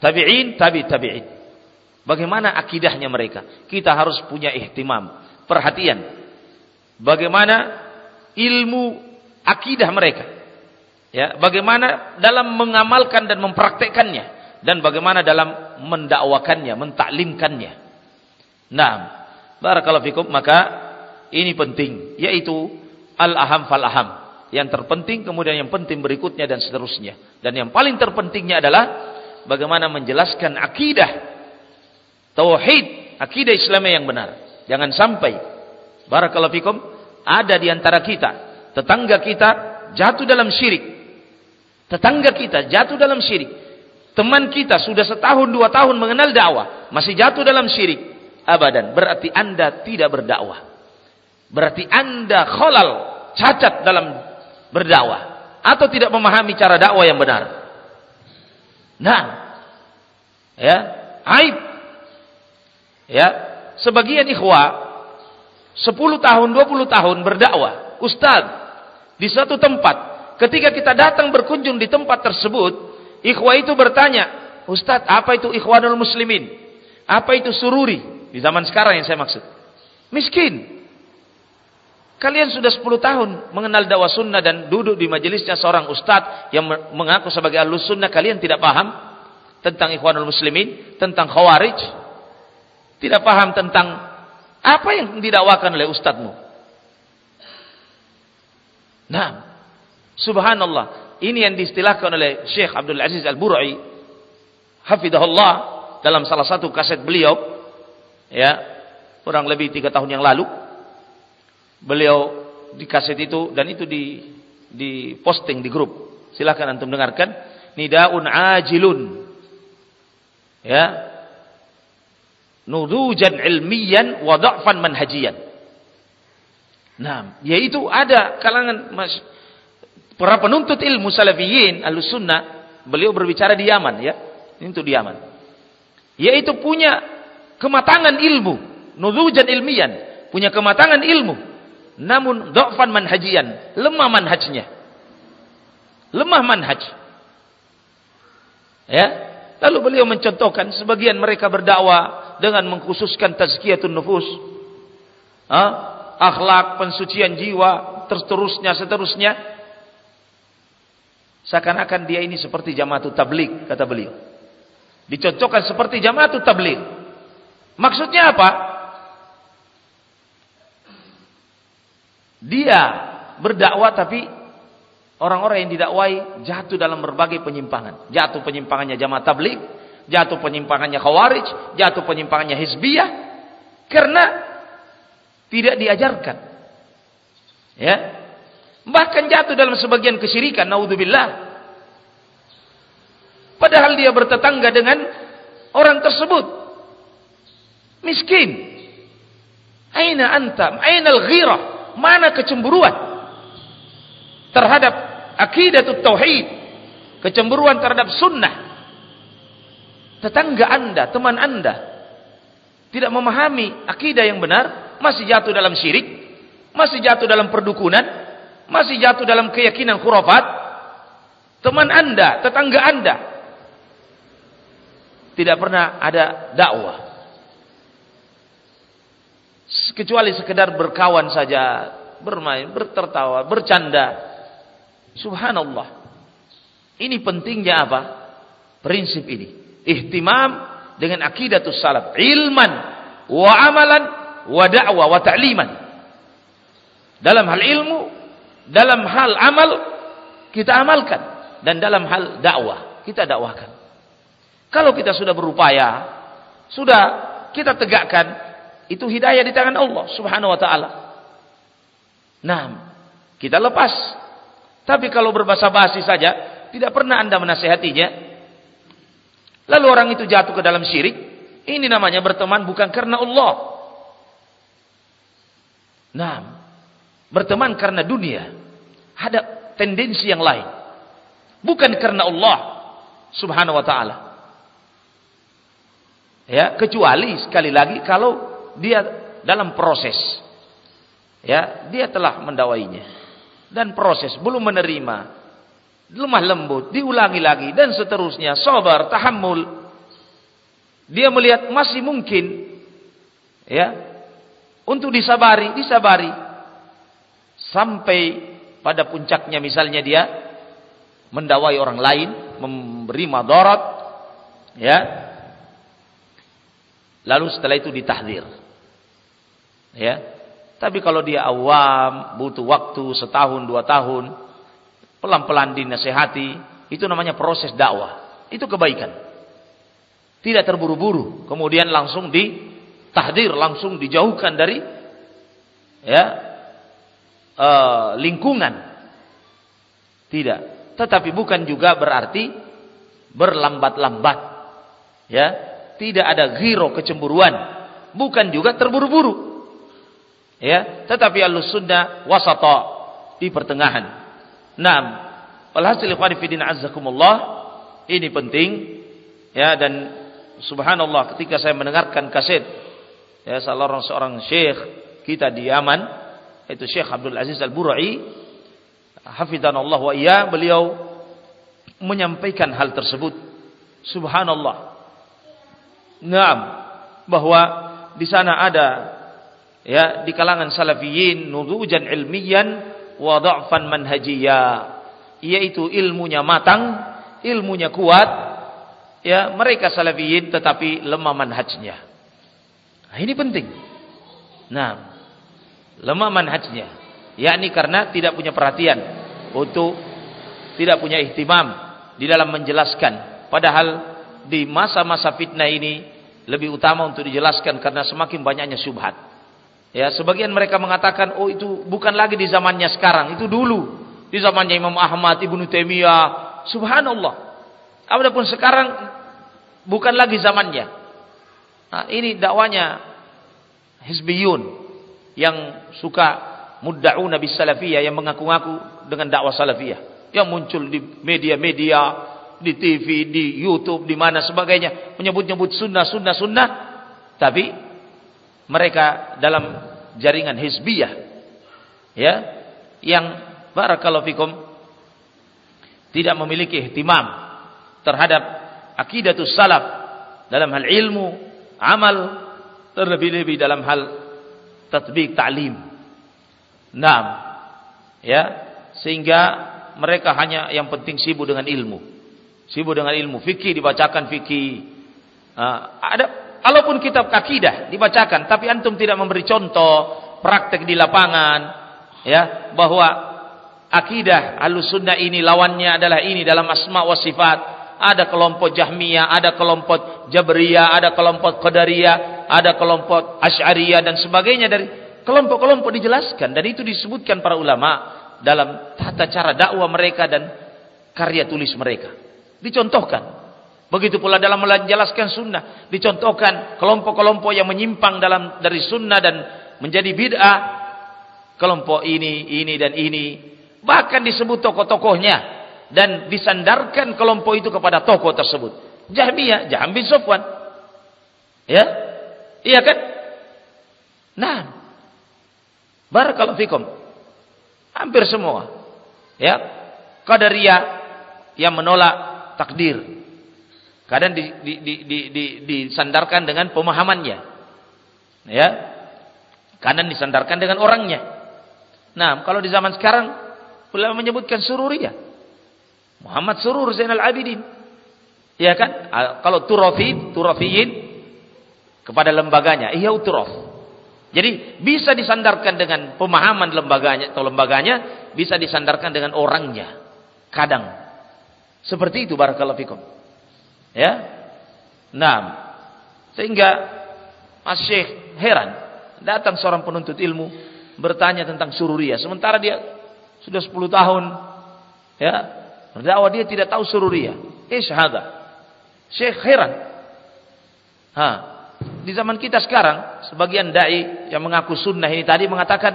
tabi'in, tabi' tabi'in. Bagaimana akidahnya mereka? Kita harus punya ihtimam, perhatian. Bagaimana ilmu akidah mereka? Ya, bagaimana dalam mengamalkan dan mempraktekannya dan bagaimana dalam mendakwakannya, mentaklimkannya. Nah, barakallahu fikum, maka ini penting yaitu al-aham fal aham. Yang terpenting kemudian yang penting berikutnya dan seterusnya. Dan yang paling terpentingnya adalah bagaimana menjelaskan akidah Tauhid, akidah Islam yang benar. Jangan sampai barakallahu fikum ada di antara kita, tetangga kita jatuh dalam syirik. Tetangga kita jatuh dalam syirik. Teman kita sudah setahun dua tahun mengenal dakwah, masih jatuh dalam syirik. Abadan, berarti Anda tidak berdakwah. Berarti Anda kholal, cacat dalam berdakwah atau tidak memahami cara dakwah yang benar. Nah, ya, aib Ya, sebagian ikhwah 10 tahun, 20 tahun berdakwah, ustaz di satu tempat. Ketika kita datang berkunjung di tempat tersebut, ikhwah itu bertanya, "Ustaz, apa itu ikhwanul muslimin? Apa itu sururi?" Di zaman sekarang yang saya maksud. Miskin. Kalian sudah 10 tahun mengenal dakwah sunnah dan duduk di majelisnya seorang ustaz yang mengaku sebagai ahlus sunnah, kalian tidak paham tentang ikhwanul muslimin, tentang khawarij, tidak paham tentang apa yang didakwakan oleh ustadzmu. Nah, subhanallah. Ini yang diistilahkan oleh Syekh Abdul Aziz Al-Bur'i hafidahullah dalam salah satu kaset beliau ya, kurang lebih tiga tahun yang lalu. Beliau di kaset itu dan itu di di posting di grup. Silakan antum dengarkan. Nidaun ajilun. Ya. Nudujan ilmiyan wa dha'fan manhajiyan. Nah, yaitu ada kalangan mas, para penuntut ilmu salafiyin al-sunnah, beliau berbicara di Yaman ya. Itu di Yaman. Yaitu punya kematangan ilmu, nudujan ilmiyan, punya kematangan ilmu. Namun dha'fan manhajiyan, lemah manhajnya. Lemah manhaj. Ya. Lalu beliau mencontohkan sebagian mereka berdakwah dengan mengkhususkan tazkiyatun nufus. Ha? akhlak, pensucian jiwa, terus-terusnya, seterusnya. Seakan-akan dia ini seperti jamaah tablik, kata beliau. Dicocokkan seperti jamaah tablik. Maksudnya apa? Dia berdakwah tapi orang-orang yang didakwai jatuh dalam berbagai penyimpangan. Jatuh penyimpangannya jamaah tablik, jatuh penyimpangannya khawarij, jatuh penyimpangannya hizbiyah. Karena tidak diajarkan. Ya. Bahkan jatuh dalam sebagian kesyirikan, naudzubillah. Padahal dia bertetangga dengan orang tersebut. Miskin. Aina anta? Aina al-ghirah? Mana kecemburuan terhadap akidatut tauhid? Kecemburuan terhadap sunnah. Tetangga anda, teman anda tidak memahami akidah yang benar, masih jatuh dalam syirik, masih jatuh dalam perdukunan, masih jatuh dalam keyakinan khurafat, teman anda, tetangga anda, tidak pernah ada dakwah. Kecuali sekedar berkawan saja, bermain, bertertawa, bercanda. Subhanallah. Ini pentingnya apa? Prinsip ini. Ihtimam dengan akidatus salaf. Ilman wa amalan wa da'wah wa ta'liman. Dalam hal ilmu, dalam hal amal kita amalkan dan dalam hal dakwah kita dakwahkan. Kalau kita sudah berupaya, sudah kita tegakkan, itu hidayah di tangan Allah Subhanahu wa taala. Nah, kita lepas. Tapi kalau berbahasa basi saja, tidak pernah Anda menasehatinya. Lalu orang itu jatuh ke dalam syirik, ini namanya berteman bukan karena Allah. Nah, berteman karena dunia. Ada tendensi yang lain. Bukan karena Allah subhanahu wa ta'ala. Ya, kecuali sekali lagi kalau dia dalam proses. Ya, dia telah mendawainya. Dan proses belum menerima. Lemah lembut, diulangi lagi dan seterusnya. Sabar, tahammul. Dia melihat masih mungkin ya untuk disabari, disabari. Sampai pada puncaknya misalnya dia mendawai orang lain, memberi madarat, ya. Lalu setelah itu ditahdir. Ya. Tapi kalau dia awam, butuh waktu setahun, dua tahun, pelan-pelan dinasehati, itu namanya proses dakwah. Itu kebaikan. Tidak terburu-buru, kemudian langsung di tahdir langsung dijauhkan dari ya uh, lingkungan. Tidak. Tetapi bukan juga berarti berlambat-lambat. Ya. Tidak ada giro kecemburuan. Bukan juga terburu-buru ya tetapi alus sunnah wasata di pertengahan. Nah walhasil ikhwan fillah azzakumullah ini penting. Ya dan subhanallah ketika saya mendengarkan kaset ya salah orang seorang syekh kita di Yaman itu Syekh Abdul Aziz Al-Burai hafizanallah wa iya beliau menyampaikan hal tersebut. Subhanallah. Naam. Bahwa di sana ada ya di kalangan salafiyin nudujan ilmiyan wa dha'fan manhajiyya yaitu ilmunya matang ilmunya kuat ya mereka salafiyin tetapi lemah manhajnya Nah, ini penting. Nah, lemah manhajnya. yakni karena tidak punya perhatian untuk tidak punya ihtimam di dalam menjelaskan padahal di masa-masa fitnah ini lebih utama untuk dijelaskan karena semakin banyaknya syubhat ya sebagian mereka mengatakan oh itu bukan lagi di zamannya sekarang itu dulu. Di zamannya Imam Ahmad Ibnu Taimiyah. Subhanallah. Adapun sekarang bukan lagi zamannya. Nah, ini dakwanya hizbiyun yang suka mudda'u Nabi salafiyah yang mengaku-ngaku dengan dakwah salafiyah. Yang muncul di media-media di TV, di YouTube, di mana sebagainya. Menyebut-nyebut sunnah, sunnah, sunnah. Tapi mereka dalam jaringan hizbiyah ya yang barakallahu fikum tidak memiliki ihtimam terhadap akidatus salaf dalam hal ilmu, amal terlebih-lebih dalam hal tatbik ta'lim. Nah, ya, sehingga mereka hanya yang penting sibuk dengan ilmu. Sibuk dengan ilmu fikih dibacakan fikih. Uh, ada walaupun kitab akidah dibacakan tapi antum tidak memberi contoh praktek di lapangan ya bahwa akidah sunnah ini lawannya adalah ini dalam asma wa sifat ada kelompok Jahmiyah, ada kelompok Jabriyah, ada kelompok Qadariyah, ada kelompok Asy'ariyah dan sebagainya dari kelompok-kelompok dijelaskan dan itu disebutkan para ulama dalam tata cara dakwah mereka dan karya tulis mereka. Dicontohkan. Begitu pula dalam menjelaskan sunnah. Dicontohkan kelompok-kelompok yang menyimpang dalam dari sunnah dan menjadi bid'ah. Kelompok ini, ini dan ini. Bahkan disebut tokoh-tokohnya. Dan disandarkan kelompok itu kepada tokoh tersebut. Jahmiyah, Jaham bin Sofwan. Ya? Iya kan? Nah, Barakallahu fikum. Hampir semua. Ya. Qadariyah yang menolak takdir. Kadang di, di, di, di, di, disandarkan dengan pemahamannya. Ya. Kadang disandarkan dengan orangnya. Nah, kalau di zaman sekarang ulama menyebutkan sururiyah. Muhammad Surur Zainal Abidin. Ya kan? Kalau turafid, turafiyin kepada lembaganya, iya turaf. Jadi bisa disandarkan dengan pemahaman lembaganya atau lembaganya, bisa disandarkan dengan orangnya. Kadang seperti itu barakallahu fikum. Ya. Nah, sehingga Mas Syekh heran datang seorang penuntut ilmu bertanya tentang sururiyah sementara dia sudah 10 tahun ya berdakwah dia tidak tahu sururiyah. Syahada. Syekh heran. Ha, di zaman kita sekarang, sebagian dai yang mengaku sunnah ini tadi mengatakan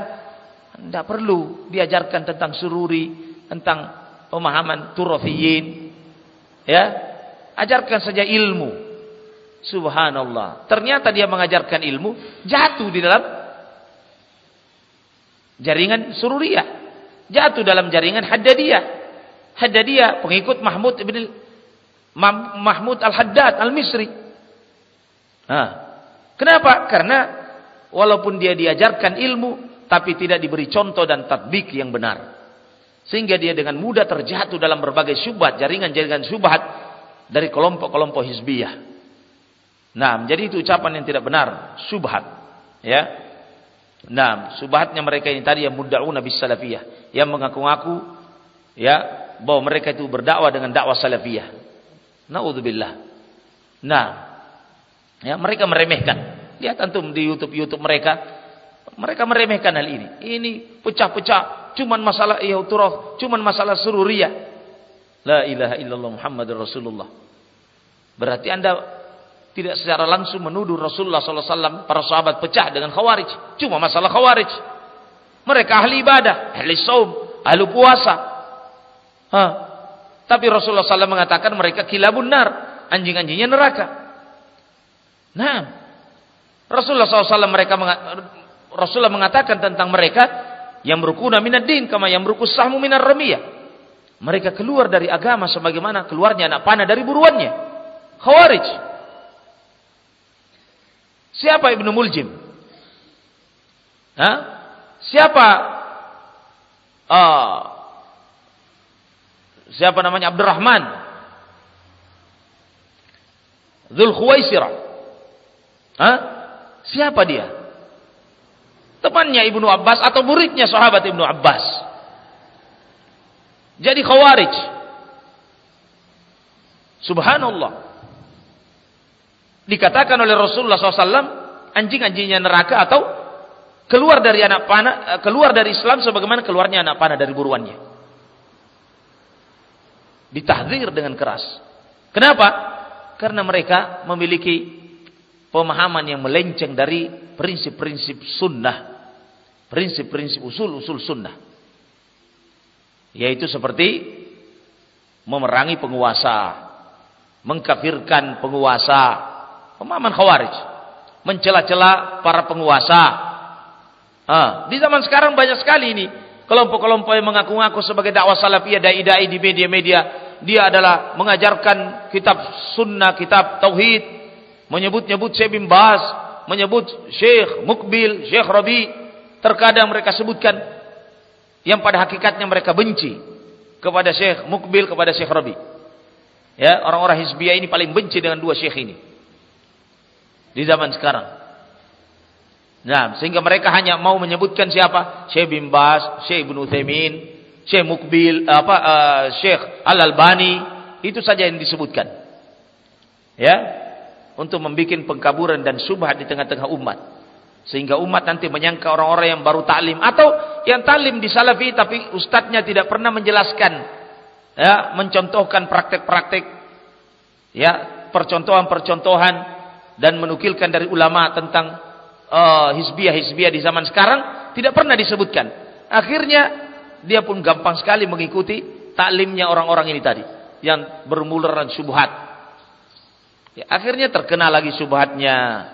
tidak perlu diajarkan tentang sururi, tentang pemahaman turafiyin. Ya, ajarkan saja ilmu. Subhanallah. Ternyata dia mengajarkan ilmu jatuh di dalam jaringan sururiyah. Jatuh dalam jaringan haddadiyah. Haddadiyah pengikut Mahmud ibn Mahmud al-Haddad al-Misri. Nah, Kenapa? Karena walaupun dia diajarkan ilmu, tapi tidak diberi contoh dan tatbik yang benar. Sehingga dia dengan mudah terjatuh dalam berbagai syubhat, jaringan-jaringan syubhat dari kelompok-kelompok hizbiyah. Nah, jadi itu ucapan yang tidak benar, syubhat. Ya. Nah, syubhatnya mereka ini tadi yang mudda'una bis salafiyah, yang mengaku-ngaku ya bahwa mereka itu berdakwah dengan dakwah salafiyah. Nauzubillah. Nah, Ya, mereka meremehkan. Lihat antum di YouTube-YouTube mereka, mereka meremehkan hal ini. Ini pecah-pecah, cuman masalah ihturaf, cuman masalah sururiyah. La ilaha illallah Muhammadur Rasulullah. Berarti Anda tidak secara langsung menuduh Rasulullah SAW para sahabat pecah dengan khawarij. Cuma masalah khawarij. Mereka ahli ibadah, ahli saum, ahli puasa. Tapi Rasulullah SAW mengatakan mereka kilabun nar, anjing-anjingnya neraka. Nah, Rasulullah SAW mereka Rasulullah mengatakan tentang mereka yang berukuna minad din kama yang berukus sahmu minar ramiyah. Mereka keluar dari agama sebagaimana keluarnya anak panah dari buruannya. Khawarij. Siapa Ibnu Muljim? Hah? Siapa uh, siapa namanya Abdurrahman Dzul Khuwaisirah Hah? Siapa dia? temannya Ibnu Abbas atau muridnya sahabat Ibnu Abbas. Jadi khawarij. Subhanallah. Dikatakan oleh Rasulullah SAW, anjing-anjingnya neraka atau keluar dari anak panah, keluar dari Islam sebagaimana keluarnya anak panah dari buruannya. Ditahzir dengan keras. Kenapa? Karena mereka memiliki pemahaman yang melenceng dari prinsip-prinsip sunnah. Prinsip-prinsip usul-usul sunnah. Yaitu seperti memerangi penguasa. Mengkafirkan penguasa. Pemahaman khawarij. Mencela-cela para penguasa. Ah, di zaman sekarang banyak sekali ini. Kelompok-kelompok yang mengaku-ngaku sebagai dakwah salafiyah dai-dai di media-media. Dia adalah mengajarkan kitab sunnah, kitab tauhid, menyebut-nyebut Syekh bin menyebut Syekh Mukbil, Syekh Rabi, terkadang mereka sebutkan yang pada hakikatnya mereka benci kepada Syekh Mukbil, kepada Syekh Rabi. Ya, orang-orang Hizbiyah ini paling benci dengan dua syekh ini. Di zaman sekarang. Nah, sehingga mereka hanya mau menyebutkan siapa? Syekh bin Bas, Syekh Ibnu Utsaimin, Syekh Mukbil, apa uh, Syekh Al-Albani, itu saja yang disebutkan. Ya, untuk membuat pengkaburan dan subhat di tengah-tengah umat. Sehingga umat nanti menyangka orang-orang yang baru taklim atau yang taklim di salafi tapi ustadznya tidak pernah menjelaskan ya, mencontohkan praktek-praktek ya, percontohan-percontohan dan menukilkan dari ulama tentang uh, hizbiyah-hizbiyah di zaman sekarang tidak pernah disebutkan. Akhirnya dia pun gampang sekali mengikuti taklimnya orang-orang ini tadi yang bermularan syubhat Ya, akhirnya terkena lagi subhatnya.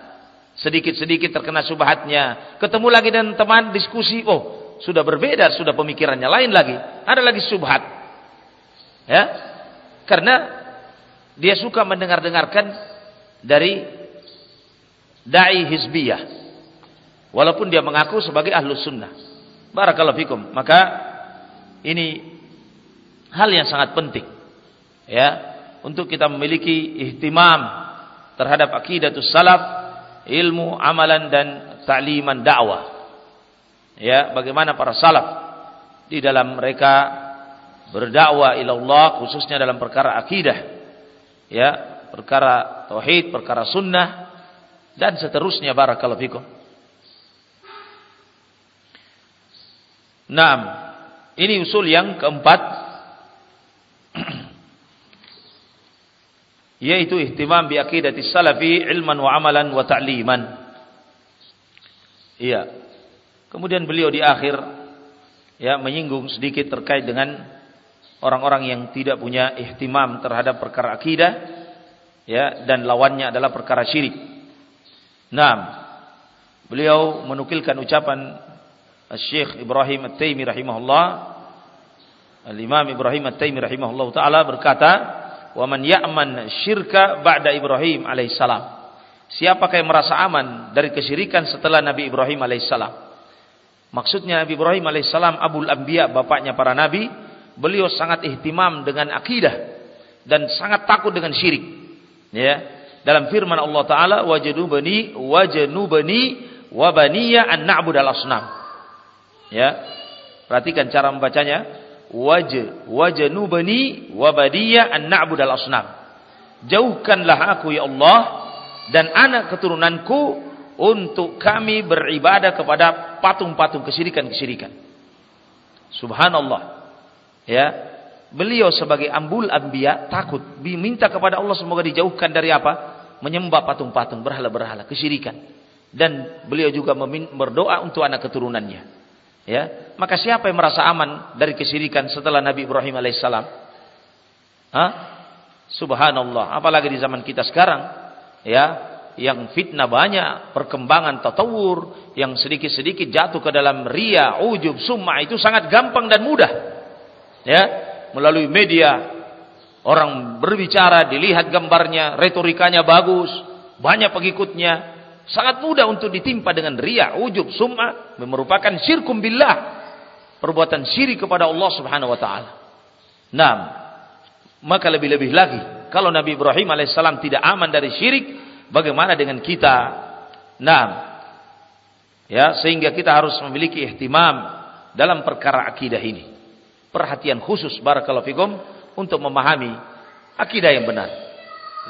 Sedikit-sedikit terkena subhatnya. Ketemu lagi dengan teman diskusi. Oh, sudah berbeda, sudah pemikirannya lain lagi. Ada lagi subhat. Ya. Karena dia suka mendengar-dengarkan dari dai hizbiyah. Walaupun dia mengaku sebagai ahlus sunnah. Barakallahu fikum. Maka ini hal yang sangat penting. Ya, untuk kita memiliki ihtimam terhadap akidatus salaf, ilmu, amalan dan ta'liman dakwah. Ya, bagaimana para salaf di dalam mereka berdakwah ila Allah khususnya dalam perkara akidah. Ya, perkara tauhid, perkara sunnah dan seterusnya barakallahu fikum. Naam. Ini usul yang keempat yaitu ihtimam bi aqidati salafi ilman wa amalan wa ta'liman. Iya. Kemudian beliau di akhir ya menyinggung sedikit terkait dengan orang-orang yang tidak punya ihtimam terhadap perkara akidah ya dan lawannya adalah perkara syirik. Naam. Beliau menukilkan ucapan Syekh Ibrahim At-Taimi rahimahullah Al-Imam Ibrahim At-Taimi rahimahullah taala berkata wa man ya'man syirka ba'da Ibrahim alaihissalam. Siapakah yang merasa aman dari kesyirikan setelah Nabi Ibrahim alaihissalam? Maksudnya Nabi Ibrahim alaihissalam Abul Anbiya, bapaknya para nabi, beliau sangat ihtimam dengan akidah dan sangat takut dengan syirik. Ya. Dalam firman Allah taala wajadubani wajanubani wa baniya an na'budal asnam. Ya. Perhatikan cara membacanya waj wajanubani wabadiya an na'budal asnam. Jauhkanlah aku ya Allah dan anak keturunanku untuk kami beribadah kepada patung-patung kesyirikan-kesyirikan. Subhanallah. Ya. Beliau sebagai ambul anbiya takut minta kepada Allah semoga dijauhkan dari apa? Menyembah patung-patung berhala-berhala kesyirikan. Dan beliau juga berdoa untuk anak keturunannya. Ya, maka siapa yang merasa aman dari kesyirikan setelah Nabi Ibrahim alaihissalam? Subhanallah. Apalagi di zaman kita sekarang, ya, yang fitnah banyak, perkembangan tatawur, yang sedikit-sedikit jatuh ke dalam ria, ujub, summa itu sangat gampang dan mudah. Ya, melalui media orang berbicara, dilihat gambarnya, retorikanya bagus, banyak pengikutnya, sangat mudah untuk ditimpa dengan ria, ujub, sum'ah, merupakan syirkum billah. Perbuatan syirik kepada Allah Subhanahu wa taala. Nah, maka lebih-lebih lagi kalau Nabi Ibrahim alaihissalam tidak aman dari syirik, bagaimana dengan kita? Nah, Ya, sehingga kita harus memiliki ihtimam dalam perkara akidah ini. Perhatian khusus barakallahu untuk memahami akidah yang benar.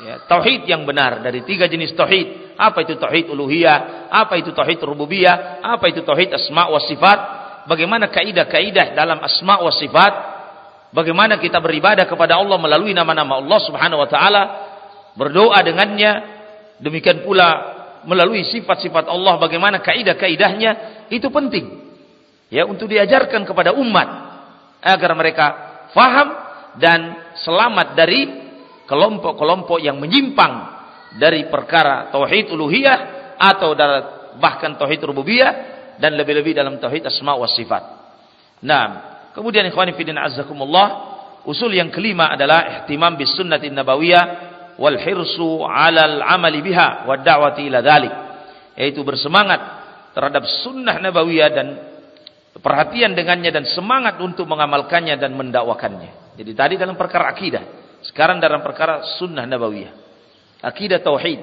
Ya, tauhid yang benar dari tiga jenis tauhid. Apa itu tauhid uluhiyah? Apa itu tauhid rububiyah? Apa itu tauhid asma wa sifat? Bagaimana kaidah-kaidah dalam asma wa sifat? Bagaimana kita beribadah kepada Allah melalui nama-nama Allah Subhanahu wa taala? Berdoa dengannya. Demikian pula melalui sifat-sifat Allah bagaimana kaidah-kaidahnya itu penting ya untuk diajarkan kepada umat agar mereka faham dan selamat dari kelompok-kelompok yang menyimpang dari perkara tauhid uluhiyah atau bahkan tauhid rububiyah dan lebih-lebih dalam tauhid asma wa sifat. Nah, kemudian ikhwani fillah azzakumullah, usul yang kelima adalah ihtimam bis sunnatin nabawiyah wal hirsu 'alal 'amali biha wa da'wati ila dhalik yaitu bersemangat terhadap sunnah nabawiyah dan perhatian dengannya dan semangat untuk mengamalkannya dan mendakwakannya. Jadi tadi dalam perkara akidah, sekarang dalam perkara sunnah nabawiyah. Akidah tauhid,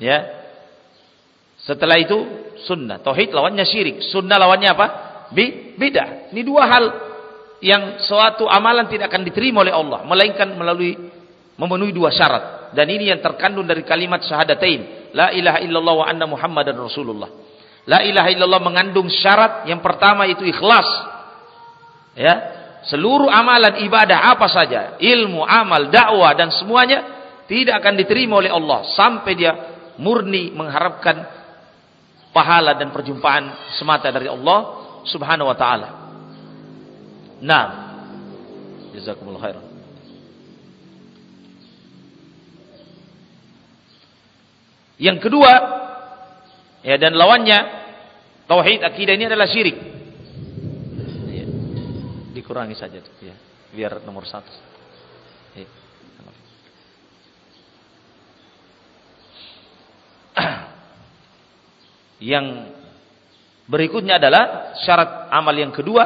ya. Setelah itu sunnah. Tauhid lawannya syirik, sunnah lawannya apa? Bi beda. Ini dua hal yang suatu amalan tidak akan diterima oleh Allah melainkan melalui memenuhi dua syarat dan ini yang terkandung dari kalimat syahadatain la ilaha illallah wa anna muhammadan rasulullah la ilaha illallah mengandung syarat yang pertama itu ikhlas ya seluruh amalan ibadah apa saja ilmu amal dakwah dan semuanya tidak akan diterima oleh Allah sampai dia murni mengharapkan pahala dan perjumpaan semata dari Allah subhanahu wa taala nah jazakumullah khairan Yang kedua, ya dan lawannya tauhid akidah ini adalah syirik. Ya, dikurangi saja ya, biar nomor satu. Ya. Yang berikutnya adalah syarat amal yang kedua,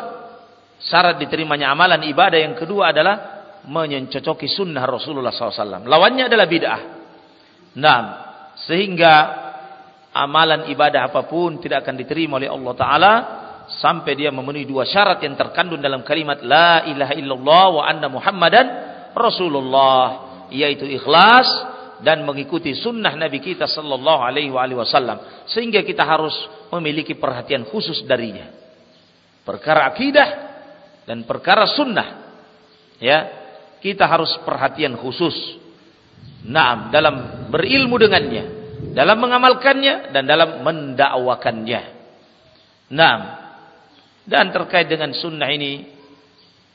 syarat diterimanya amalan ibadah yang kedua adalah mencocoki sunnah Rasulullah SAW. Lawannya adalah bid'ah. Nah, sehingga amalan ibadah apa pun tidak akan diterima oleh Allah Ta'ala sampai dia memenuhi dua syarat yang terkandung dalam kalimat La ilaha illallah wa anna muhammadan Rasulullah yaitu ikhlas dan mengikuti sunnah Nabi kita sallallahu alaihi wasallam sehingga kita harus memiliki perhatian khusus darinya perkara akidah dan perkara sunnah ya kita harus perhatian khusus Naam, dalam berilmu dengannya, dalam mengamalkannya dan dalam mendakwakannya. Naam. Dan terkait dengan sunnah ini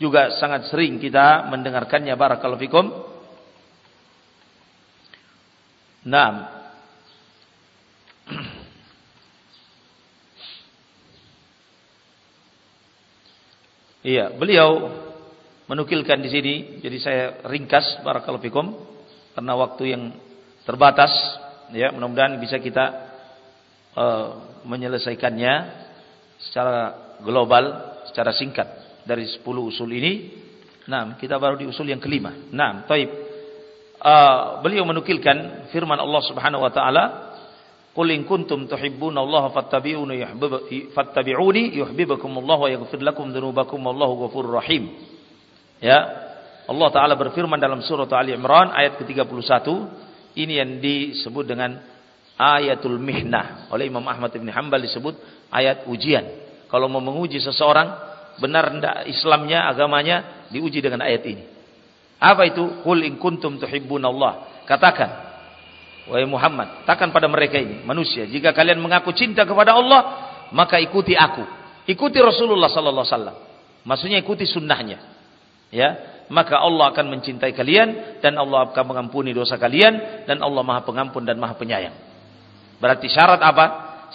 juga sangat sering kita mendengarkannya barakallahu fikum. Naam. Iya, beliau menukilkan di sini, jadi saya ringkas barakallahu fikum karena waktu yang terbatas ya mudah-mudahan bisa kita uh, menyelesaikannya secara global secara singkat dari 10 usul ini. Nah kita baru di usul yang kelima. Nah taib uh, beliau menukilkan firman Allah Subhanahu wa taala Qul in kuntum tuhibbuna Allah fattabi'uni fattabi'uni yuhibbukum Allah wa yaghfir lakum dzunubakum wallahu ghafurur rahim ya Allah Ta'ala berfirman dalam surat Ali Imran ayat ke-31. Ini yang disebut dengan ayatul mihnah. Oleh Imam Ahmad bin Hanbal disebut ayat ujian. Kalau mau menguji seseorang, benar tidak Islamnya, agamanya, diuji dengan ayat ini. Apa itu? Qul in kuntum tuhibbun Allah. Katakan, wahai Muhammad, katakan pada mereka ini, manusia, jika kalian mengaku cinta kepada Allah, maka ikuti aku. Ikuti Rasulullah sallallahu. Maksudnya ikuti sunnahnya. Ya, maka Allah akan mencintai kalian dan Allah akan mengampuni dosa kalian dan Allah Maha Pengampun dan Maha Penyayang. Berarti syarat apa?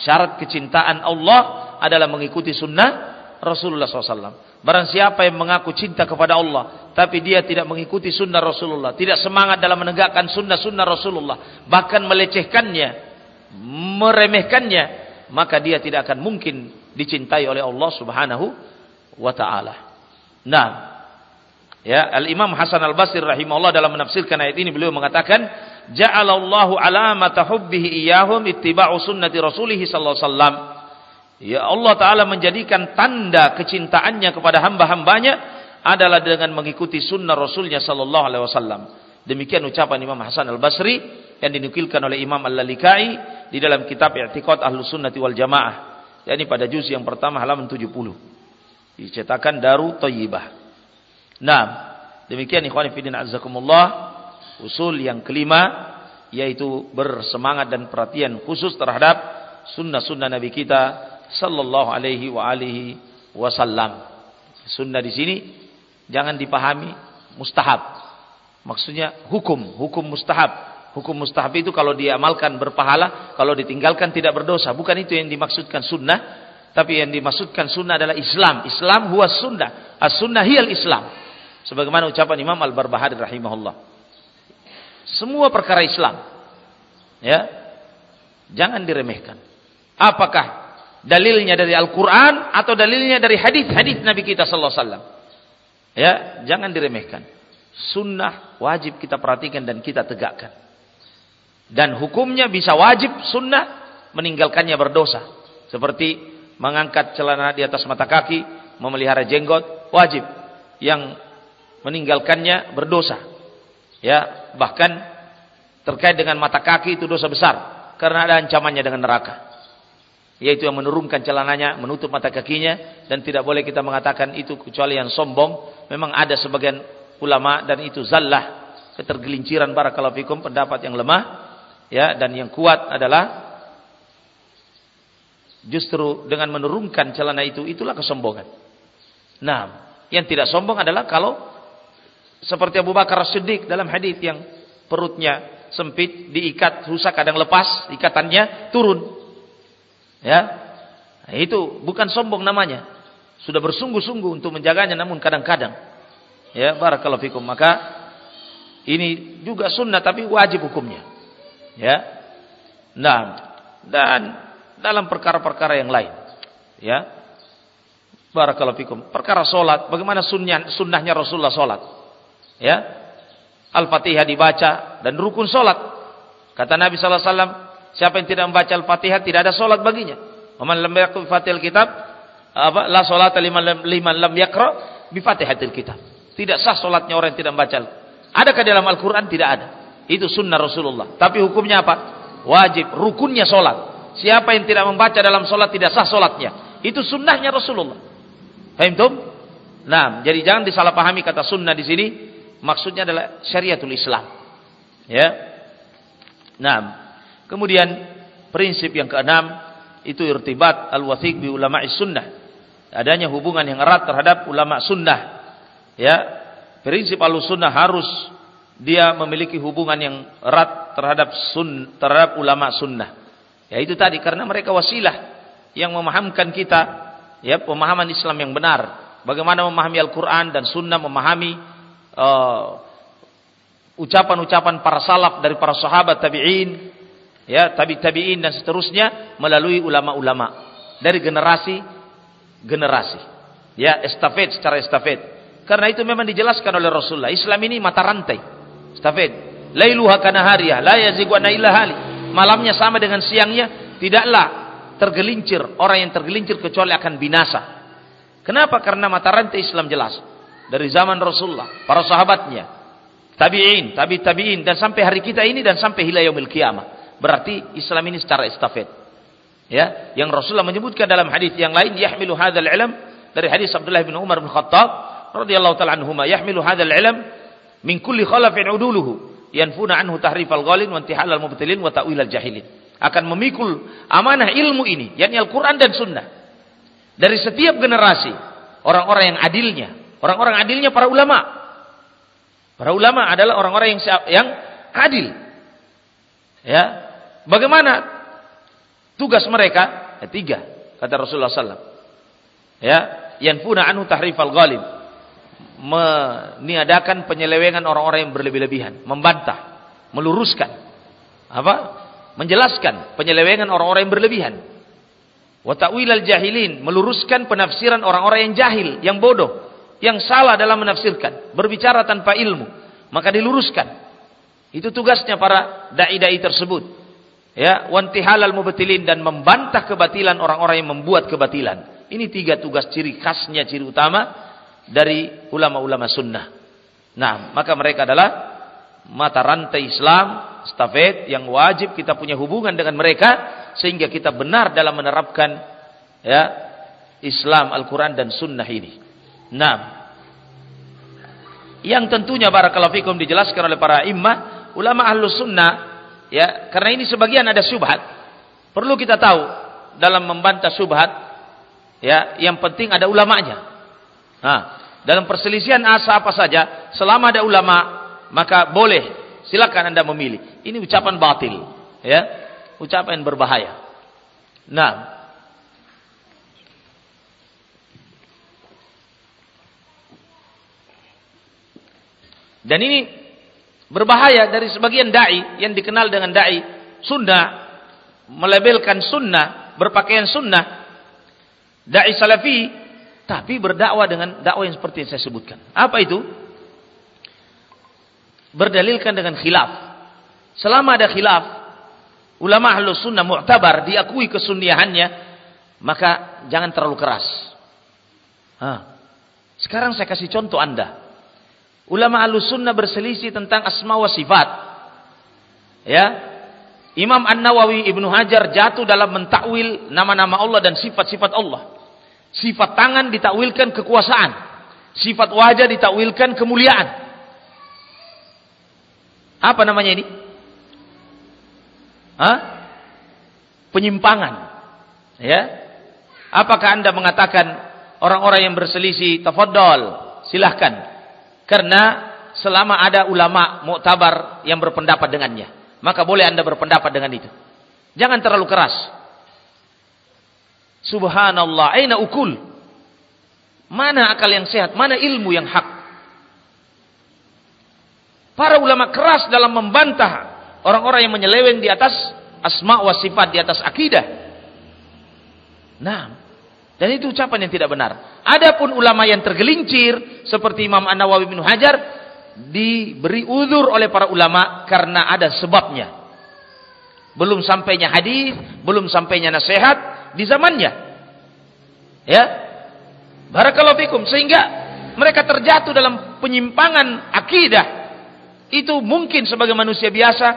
Syarat kecintaan Allah adalah mengikuti sunnah Rasulullah SAW. Barang siapa yang mengaku cinta kepada Allah, tapi dia tidak mengikuti sunnah Rasulullah, tidak semangat dalam menegakkan sunnah-sunnah Rasulullah, bahkan melecehkannya, meremehkannya, maka dia tidak akan mungkin dicintai oleh Allah Subhanahu wa taala. Nah, Ya, Al-Imam Hasan Al-Basri rahimahullah dalam menafsirkan ayat ini beliau mengatakan, "Ja'alallahu alamata hubbihi iyyahum ittiba'u sunnati rasulih sallallahu alaihi wasallam." Ya Allah Ta'ala menjadikan tanda kecintaannya kepada hamba-hambanya adalah dengan mengikuti sunnah Rasulnya Sallallahu Alaihi Wasallam. Demikian ucapan Imam Hasan Al Basri yang dinukilkan oleh Imam Al Lalikai di dalam kitab I'tiqad Ahlus Sunnati wal Jamaah. yakni pada juz yang pertama halaman 70. Dicetakan Daru Thayyibah. Nah, demikian ikhwan fillah azzakumullah usul yang kelima yaitu bersemangat dan perhatian khusus terhadap sunnah-sunnah Nabi kita sallallahu alaihi wa alihi wasallam. Sunnah di sini jangan dipahami mustahab. Maksudnya hukum, hukum mustahab. Hukum mustahab itu kalau diamalkan berpahala, kalau ditinggalkan tidak berdosa. Bukan itu yang dimaksudkan sunnah, tapi yang dimaksudkan sunnah adalah Islam. Islam huwa sunnah. As-sunnah hiyal Islam. Sebagaimana ucapan Imam Al-Barbahari rahimahullah. Semua perkara Islam. Ya. Jangan diremehkan. Apakah dalilnya dari Al-Quran atau dalilnya dari hadis-hadis Nabi kita Sallallahu Alaihi Wasallam. Ya, jangan diremehkan. Sunnah wajib kita perhatikan dan kita tegakkan. Dan hukumnya bisa wajib sunnah, meninggalkannya berdosa. Seperti mengangkat celana di atas mata kaki, memelihara jenggot, wajib. Yang meninggalkannya berdosa. Ya, bahkan terkait dengan mata kaki itu dosa besar karena ada ancamannya dengan neraka yaitu yang menurunkan celananya, menutup mata kakinya dan tidak boleh kita mengatakan itu kecuali yang sombong. Memang ada sebagian ulama dan itu zallah, ketergelinciran barakallahu fikum pendapat yang lemah ya dan yang kuat adalah justru dengan menurunkan celana itu itulah kesombongan. Nah, yang tidak sombong adalah kalau seperti Abu Bakar Siddiq dalam hadis yang perutnya sempit diikat rusak kadang lepas ikatannya turun Ya. Nah, itu bukan sombong namanya. Sudah bersungguh-sungguh untuk menjaganya namun kadang-kadang ya barakallahu fikum maka ini juga sunnah tapi wajib hukumnya. Ya. Nah, dan dalam perkara-perkara yang lain. Ya. Barakallahu fikum. Perkara solat, bagaimana sunnah, sunnahnya Rasulullah solat. Ya. Al-Fatihah dibaca dan rukun solat. Kata Nabi sallallahu alaihi wasallam, Siapa yang tidak membaca Al-Fatihah tidak ada solat baginya. Waman lam yaqra Fatihal kitab apa la salat liman liman lam yaqra bi Fatihatil kitab. Tidak sah solatnya orang yang tidak membaca. Adakah dalam Al-Qur'an? Tidak ada. Itu sunnah Rasulullah. Tapi hukumnya apa? Wajib, rukunnya solat. Siapa yang tidak membaca dalam solat tidak sah solatnya. Itu sunnahnya Rasulullah. Paham tuh? Nah, jadi jangan disalahpahami kata sunnah di sini. Maksudnya adalah syariatul Islam. Ya. Nah, Kemudian prinsip yang keenam itu irtibat al-wathiq bi ulama sunnah. Adanya hubungan yang erat terhadap ulama sunnah. Ya, prinsip al-sunnah harus dia memiliki hubungan yang erat terhadap sun terhadap ulama sunnah. Ya itu tadi karena mereka wasilah yang memahamkan kita ya pemahaman Islam yang benar. Bagaimana memahami Al-Qur'an dan sunnah memahami uh, ucapan-ucapan uh, para salaf dari para sahabat tabi'in ya tabi tabiin dan seterusnya melalui ulama-ulama. Dari generasi generasi. Ya estafet secara estafet. Karena itu memang dijelaskan oleh Rasulullah. Islam ini mata rantai. Estafet. Lailuha kanahariya la yazigu illa hali. Malamnya sama dengan siangnya tidaklah tergelincir orang yang tergelincir kecuali akan binasa. Kenapa? Karena mata rantai Islam jelas. Dari zaman Rasulullah para sahabatnya tabi'in tabi tabi'in dan sampai hari kita ini dan sampai hilayahumil kiamah Berarti Islam ini secara estafet. Ya, yang Rasulullah menyebutkan dalam hadis yang lain yahmilu hadzal ilm dari hadis Abdullah bin Umar bin Khattab radhiyallahu taala anhuma yahmilu hadzal ilm min kulli khalafin uduluhu yanfuna anhu tahrifal ghalin wa intihal al mubtilin wa ta'wil al jahilin. Akan memikul amanah ilmu ini, yakni Al-Qur'an dan Sunnah. Dari setiap generasi, orang-orang yang adilnya, orang-orang adilnya para ulama. Para ulama adalah orang-orang yang yang adil. Ya, Bagaimana tugas mereka? Ya, tiga, kata Rasulullah SAW. Ya, yanfuna anhu tahrifal ghalib. Meniadakan penyelewengan orang-orang yang berlebih-lebihan, membantah, meluruskan. Apa? Menjelaskan penyelewengan orang-orang yang berlebihan. Wa jahilin, meluruskan penafsiran orang-orang yang jahil, yang bodoh, yang salah dalam menafsirkan, berbicara tanpa ilmu, maka diluruskan. Itu tugasnya para dai-dai tersebut. Ya wantihalal mubtilin dan membantah kebatilan orang-orang yang membuat kebatilan. Ini tiga tugas ciri khasnya, ciri utama dari ulama-ulama sunnah. Nah, maka mereka adalah mata rantai Islam, stafet yang wajib kita punya hubungan dengan mereka sehingga kita benar dalam menerapkan ya Islam, Al-Quran dan Sunnah ini. Nah, yang tentunya barakallahu fikum dijelaskan oleh para imam, ulama ahlus sunnah Ya, karena ini sebagian ada syubhat. Perlu kita tahu dalam membantah syubhat, ya, yang penting ada ulamanya. Nah, dalam perselisihan asa apa saja, selama ada ulama, maka boleh silakan Anda memilih. Ini ucapan batil, ya. Ucapan berbahaya. Nah, Dan ini Berbahaya dari sebagian dai yang dikenal dengan dai sunnah, melabelkan sunnah, berpakaian sunnah, dai salafi, tapi berdakwah dengan dakwah yang seperti yang saya sebutkan. Apa itu? Berdalilkan dengan khilaf. Selama ada khilaf, ulama ahlus sunnah mu'tabar, diakui kesunniahannya, maka jangan terlalu keras. Hah. Sekarang saya kasih contoh anda. Ulama al-sunnah berselisih tentang asma wa sifat. Ya. Imam An-Nawawi Ibnu Hajar jatuh dalam mentakwil nama-nama Allah dan sifat-sifat Allah. Sifat tangan ditakwilkan kekuasaan. Sifat wajah ditakwilkan kemuliaan. Apa namanya ini? Hah? Penyimpangan. Ya. Apakah Anda mengatakan orang-orang yang berselisih tafadhol, silahkan karena selama ada ulama muktabar yang berpendapat dengannya. Maka boleh anda berpendapat dengan itu. Jangan terlalu keras. Subhanallah. Aina ukul. Mana akal yang sehat? Mana ilmu yang hak? Para ulama keras dalam membantah orang-orang yang menyeleweng di atas asma wa sifat, di atas akidah. Nah, dan itu ucapan yang tidak benar. Adapun ulama yang tergelincir seperti Imam An-Nawawi bin Hajar diberi uzur oleh para ulama karena ada sebabnya. Belum sampainya hadis, belum sampainya nasihat di zamannya. Ya. Barakallahu fikum sehingga mereka terjatuh dalam penyimpangan akidah. Itu mungkin sebagai manusia biasa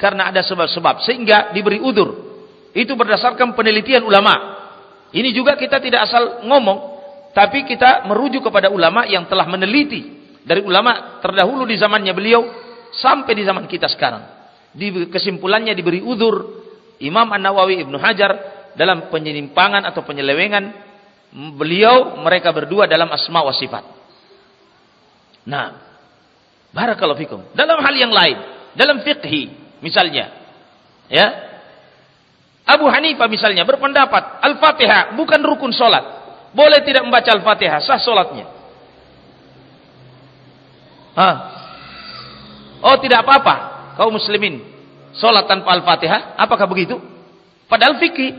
karena ada sebab-sebab sehingga diberi uzur. Itu berdasarkan penelitian ulama. Ini juga kita tidak asal ngomong, tapi kita merujuk kepada ulama yang telah meneliti dari ulama terdahulu di zamannya beliau sampai di zaman kita sekarang. Di kesimpulannya diberi udur Imam An-Nawawi Ibnu Hajar dalam penyimpangan atau penyelewengan beliau mereka berdua dalam asma wa sifat. Nah, barakallahu fikum. Dalam hal yang lain, dalam fikhi misalnya, ya, Abu Hanifah misalnya berpendapat Al-Fatihah bukan rukun solat. Boleh tidak membaca Al-Fatihah, sah solatnya. Hah? Oh tidak apa-apa, kaum muslimin. Solat tanpa Al-Fatihah, apakah begitu? Padahal fikih.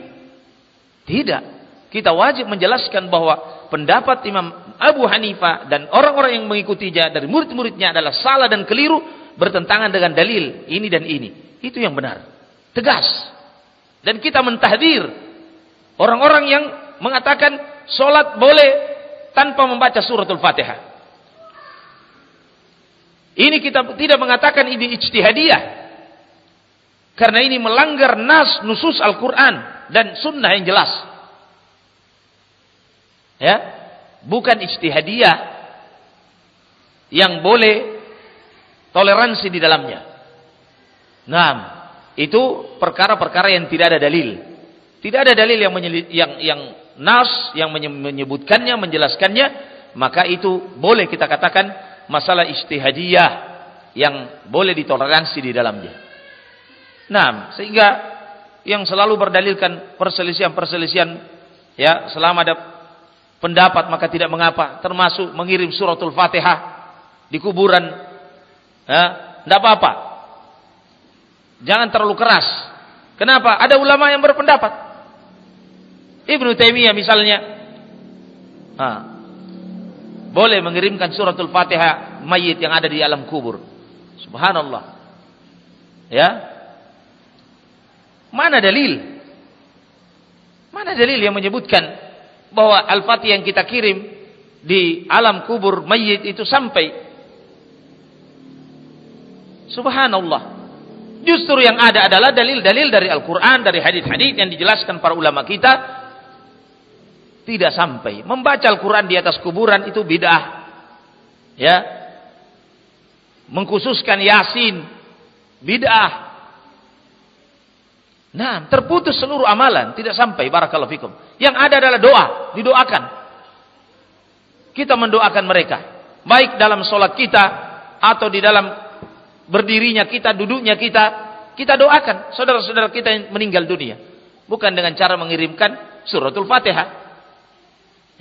Tidak. Kita wajib menjelaskan bahwa pendapat Imam Abu Hanifah dan orang-orang yang mengikutinya dari murid-muridnya adalah salah dan keliru bertentangan dengan dalil ini dan ini. Itu yang benar. Tegas. Dan kita mentahdir orang-orang yang mengatakan solat boleh tanpa membaca suratul fatihah. Ini kita tidak mengatakan ini ijtihadiyah. Karena ini melanggar nas nusus Al-Quran dan sunnah yang jelas. Ya, bukan ijtihadiyah yang boleh toleransi di dalamnya. Nah, itu perkara-perkara yang tidak ada dalil. Tidak ada dalil yang yang yang nas yang menyebutkannya, menjelaskannya, maka itu boleh kita katakan masalah istihadiyah yang boleh ditoleransi di dalamnya. Nah, sehingga yang selalu berdalilkan perselisihan-perselisihan ya selama ada pendapat maka tidak mengapa termasuk mengirim suratul Fatihah di kuburan ya tidak apa-apa Jangan terlalu keras. Kenapa? Ada ulama yang berpendapat. Ibnu Taimiyah misalnya. Boleh mengirimkan suratul Fatihah mayit yang ada di alam kubur. Subhanallah. Ya. Mana dalil? Mana dalil yang menyebutkan bahwa Al-Fatih yang kita kirim di alam kubur mayit itu sampai? Subhanallah. Justru yang ada adalah dalil-dalil dari Al-Quran, dari hadis-hadis yang dijelaskan para ulama kita. Tidak sampai. Membaca Al-Quran di atas kuburan itu bid'ah. Ya. Mengkhususkan Yasin. Bid'ah. Nah, terputus seluruh amalan. Tidak sampai. Barakallahu fikum. Yang ada adalah doa. Didoakan. Kita mendoakan mereka. Baik dalam sholat kita. Atau di dalam berdirinya kita, duduknya kita, kita doakan saudara-saudara kita yang meninggal dunia. Bukan dengan cara mengirimkan suratul Fatihah.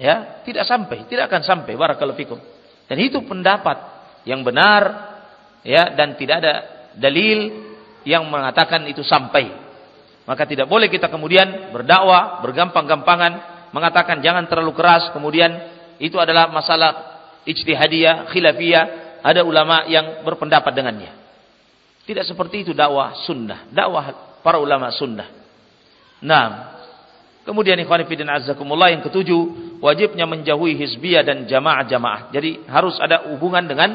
Ya, tidak sampai, tidak akan sampai barakallahu fikum. Dan itu pendapat yang benar ya dan tidak ada dalil yang mengatakan itu sampai. Maka tidak boleh kita kemudian berdakwah, bergampang-gampangan mengatakan jangan terlalu keras, kemudian itu adalah masalah ijtihadiyah, khilafiyah, ada ulama yang berpendapat dengannya. Tidak seperti itu dakwah sunnah. Dakwah para ulama sunnah. Nah, kemudian ikhwan fillah azakumullah yang ketujuh, wajibnya menjauhi hizbiyah dan jamaah-jamaah. Jadi harus ada hubungan dengan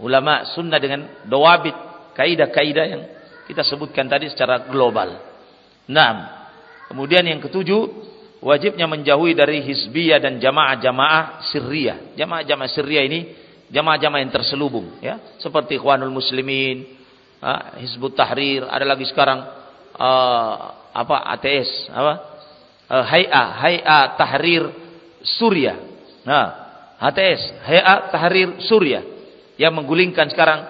ulama sunnah dengan dawabit, kaidah-kaidah yang kita sebutkan tadi secara global. Nah, kemudian yang ketujuh, wajibnya menjauhi dari hizbiyah dan jamaah-jamaah sirriyah. Jamaah-jamaah sirriyah ini jamaah-jamaah yang terselubung ya, seperti Ikhwanul Muslimin, uh, Hizbut Tahrir, ada lagi sekarang uh, apa ATS, apa? Uh, Hay'a, Hay'a Tahrir Surya. Nah, HTS, Hay'a Tahrir Surya yang menggulingkan sekarang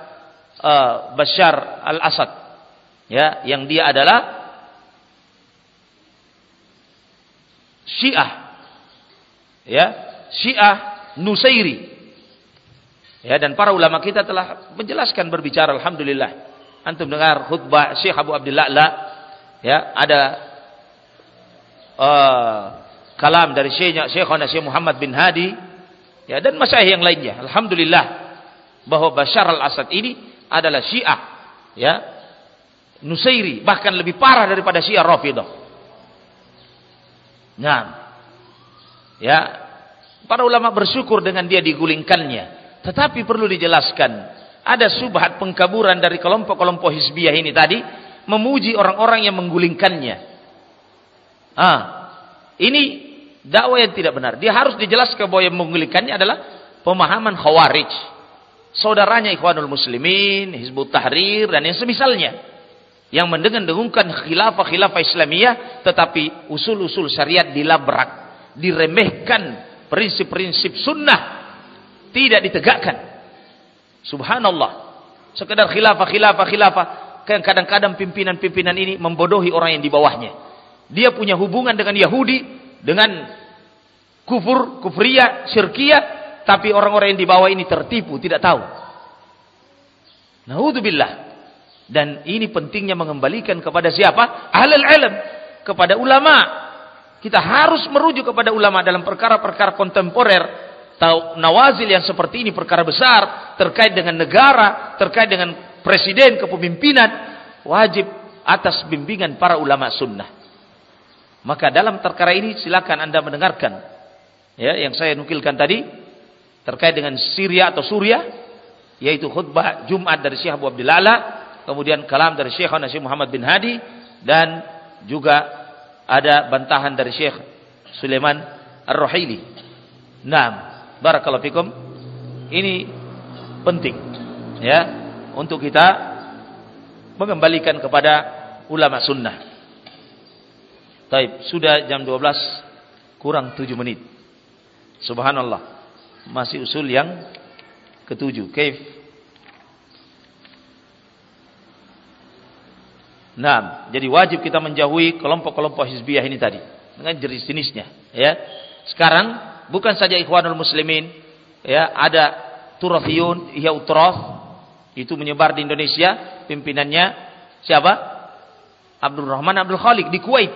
uh, Bashar al-Assad. Ya, yang dia adalah Syiah. Ya, Syiah Nusairi. Ya, dan para ulama kita telah menjelaskan berbicara alhamdulillah antum dengar khutbah Syekh Abu Abdullah La ya ada uh, kalam dari Syekhnya Syekhona Syekh Muhammad bin Hadi ya dan masyayikh yang lainnya. Alhamdulillah bahwa Bashar al-Assad ini adalah Syiah ya Nusairi bahkan lebih parah daripada Syiah Rafidah. Nah ya para ulama bersyukur dengan dia digulingkannya. Tetapi perlu dijelaskan ada subhat pengkaburan dari kelompok-kelompok hizbiyah ini tadi memuji orang-orang yang menggulingkannya. Ah, ini dakwah yang tidak benar. Dia harus dijelaskan bahwa yang menggulingkannya adalah pemahaman khawarij. Saudaranya Ikhwanul Muslimin, Hizbut Tahrir dan yang semisalnya yang mendengung-dengungkan khilafah-khilafah Islamiyah tetapi usul-usul syariat dilabrak, diremehkan, prinsip-prinsip sunnah tidak ditegakkan. Subhanallah. Sekedar khilafah, khilafah, khilafah. Kadang-kadang pimpinan-pimpinan ini membodohi orang yang di bawahnya. Dia punya hubungan dengan Yahudi, dengan kufur, kufriyah, syirkiyah, tapi orang-orang yang di bawah ini tertipu, tidak tahu. Naudzubillah. Dan ini pentingnya mengembalikan kepada siapa? Ahlul ilm, kepada ulama. Kita harus merujuk kepada ulama dalam perkara-perkara kontemporer nawazil yang seperti ini perkara besar terkait dengan negara, terkait dengan presiden, kepemimpinan, wajib atas bimbingan para ulama sunnah. Maka dalam perkara ini silakan Anda mendengarkan ya yang saya nukilkan tadi terkait dengan Syria atau Suria yaitu khutbah Jumat dari Syekh Abu Abdullah kemudian kalam dari Syekh Nasir Muhammad bin Hadi dan juga ada bantahan dari Syekh Sulaiman Ar-Ruhaili. Nah, Barakallahu fikum. Ini penting ya untuk kita mengembalikan kepada ulama sunnah. Taib, sudah jam 12 kurang 7 menit. Subhanallah. Masih usul yang ketujuh. Kaif? Nah, jadi wajib kita menjauhi kelompok-kelompok hizbiyah ini tadi dengan jenis-jenisnya, ya. Sekarang bukan saja ikhwanul muslimin ya ada turafiyun ihya utraf itu menyebar di Indonesia pimpinannya siapa Abdul Rahman Abdul Khalik di Kuwait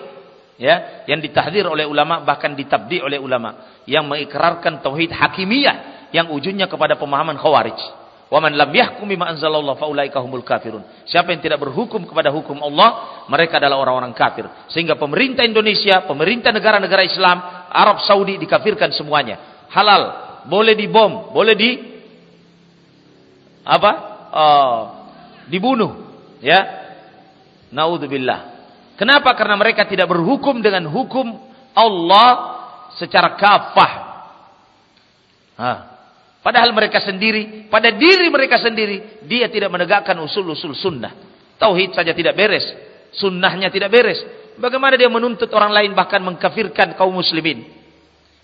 ya yang ditahdir oleh ulama bahkan ditabdi oleh ulama yang mengikrarkan tauhid hakimiyah yang ujungnya kepada pemahaman khawarij Wa man lam yahkum bima anzalallahu faulaika humul kafirun. Siapa yang tidak berhukum kepada hukum Allah, mereka adalah orang-orang kafir. Sehingga pemerintah Indonesia, pemerintah negara-negara Islam, Arab Saudi dikafirkan semuanya. Halal, boleh dibom, boleh di apa? Uh, dibunuh, ya. Naudzubillah. Kenapa? Karena mereka tidak berhukum dengan hukum Allah secara kafah. Hah. Padahal mereka sendiri, pada diri mereka sendiri, dia tidak menegakkan usul-usul sunnah. Tauhid saja tidak beres. Sunnahnya tidak beres. Bagaimana dia menuntut orang lain bahkan mengkafirkan kaum muslimin.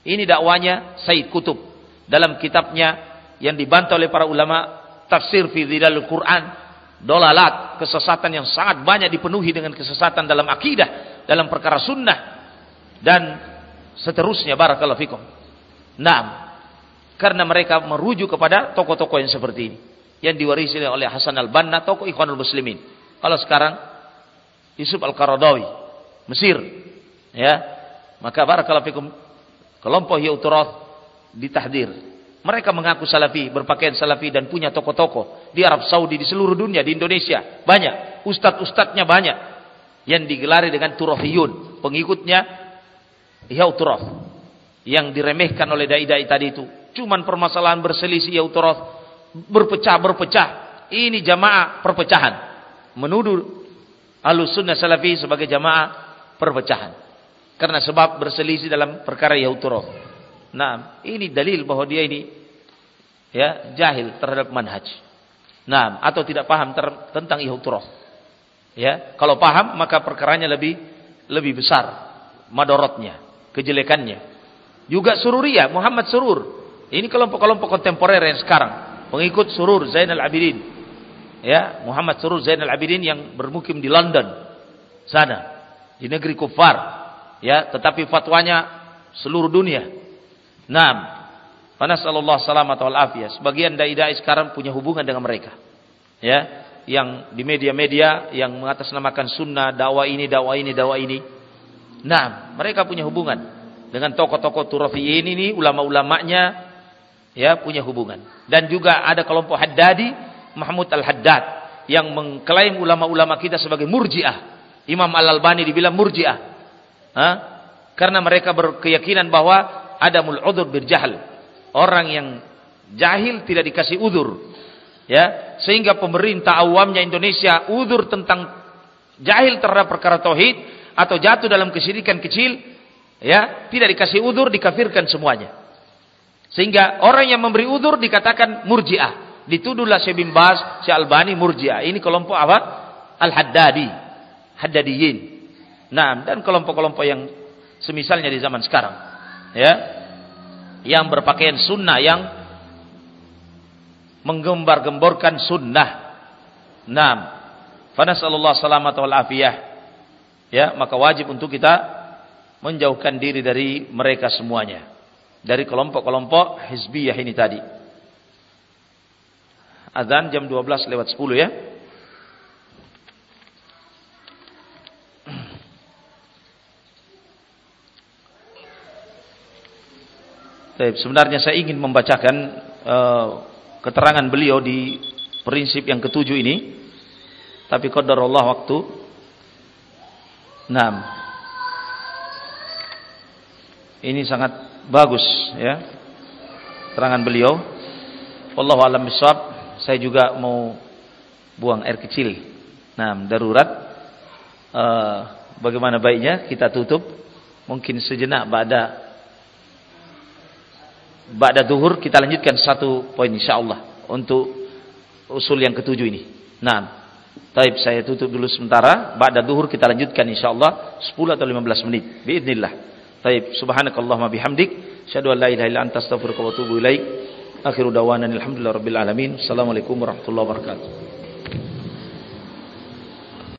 Ini dakwanya Said Kutub. Dalam kitabnya yang dibantah oleh para ulama tafsir fi dhilal Quran. Dolalat, kesesatan yang sangat banyak dipenuhi dengan kesesatan dalam akidah. Dalam perkara sunnah. Dan seterusnya. Barakallahu fikum. Nah, karena mereka merujuk kepada tokoh-tokoh yang seperti ini. Yang diwarisi oleh Hasan al-Banna, tokoh Ikhwanul Muslimin. Kalau sekarang, Yusuf al-Qaradawi, Mesir. ya Maka barakallahu fikum, kelompok Yauturath ditahdir. Mereka mengaku salafi, berpakaian salafi dan punya tokoh-tokoh di Arab Saudi, di seluruh dunia, di Indonesia. Banyak, ustadz-ustadznya banyak. Yang digelari dengan Turafiyun, pengikutnya Yauturath. Yang diremehkan oleh dai-dai tadi itu Cuman permasalahan berselisih ya uturoth. Berpecah-berpecah. Ini jamaah perpecahan. Menuduh alus sunnah salafi sebagai jamaah perpecahan. Karena sebab berselisih dalam perkara Yahuturoth. Nah, ini dalil bahwa dia ini ya jahil terhadap manhaj. Nah, atau tidak paham tentang Yahuturoth. Ya, kalau paham maka perkaranya lebih lebih besar madorotnya, kejelekannya. Juga Sururiyah, Muhammad Surur ini kelompok-kelompok kontemporer yang sekarang. Pengikut Surur Zainal Abidin. Ya, Muhammad Surur Zainal Abidin yang bermukim di London. Sana. Di negeri kufar. Ya, tetapi fatwanya seluruh dunia. Naam. Fanasallallahu salamat wal afiyah. Sebagian dai-dai sekarang punya hubungan dengan mereka. Ya, yang di media-media yang mengatasnamakan sunnah, dakwah ini, dakwah ini, dakwah ini. Nah, mereka punya hubungan dengan tokoh-tokoh turafiyin ini, ulama-ulamanya, ya punya hubungan. Dan juga ada kelompok Haddadi, Mahmud Al-Haddad yang mengklaim ulama-ulama kita sebagai murjiah. Imam Al-Albani dibilang murjiah. Ha? Karena mereka berkeyakinan bahwa ada mul'udur birjahal. Orang yang jahil tidak dikasih udur. Ya, sehingga pemerintah awamnya Indonesia udur tentang jahil terhadap perkara tauhid atau jatuh dalam kesyirikan kecil, ya, tidak dikasih udur dikafirkan semuanya. Sehingga orang yang memberi udur dikatakan murjiah. Dituduhlah Syekh bin Baz, Syekh Albani murjiah. Ini kelompok apa? Al-Haddadi. Haddadiyin. Nah, dan kelompok-kelompok yang semisalnya di zaman sekarang. Ya. Yang berpakaian sunnah, yang menggembar-gemborkan sunnah. Nah, fanasallallahu salamat wal afiyah. Ya, maka wajib untuk kita menjauhkan diri dari mereka semuanya dari kelompok-kelompok hizbiyah ini tadi. Azan jam 12 lewat 10 ya. Baik, sebenarnya saya ingin membacakan uh, keterangan beliau di prinsip yang ketujuh ini. Tapi Allah waktu. Nah. Ini sangat bagus ya. Terangan beliau. Wallahu alam bisawab saya juga mau buang air kecil. Nah darurat. Uh, bagaimana baiknya? Kita tutup. Mungkin sejenak pada pada duhur kita lanjutkan satu poin insyaallah untuk usul yang ketujuh ini nah Taib saya tutup dulu sementara. Ba'da duhur kita lanjutkan insyaallah 10 atau 15 menit. Biiznillah. Taib subhanakallahumma bihamdik syadu an la ilaha illa anta astaghfiruka wa atubu ilaik. Akhiru dawanan alhamdulillah rabbil alamin. Assalamualaikum warahmatullahi wabarakatuh.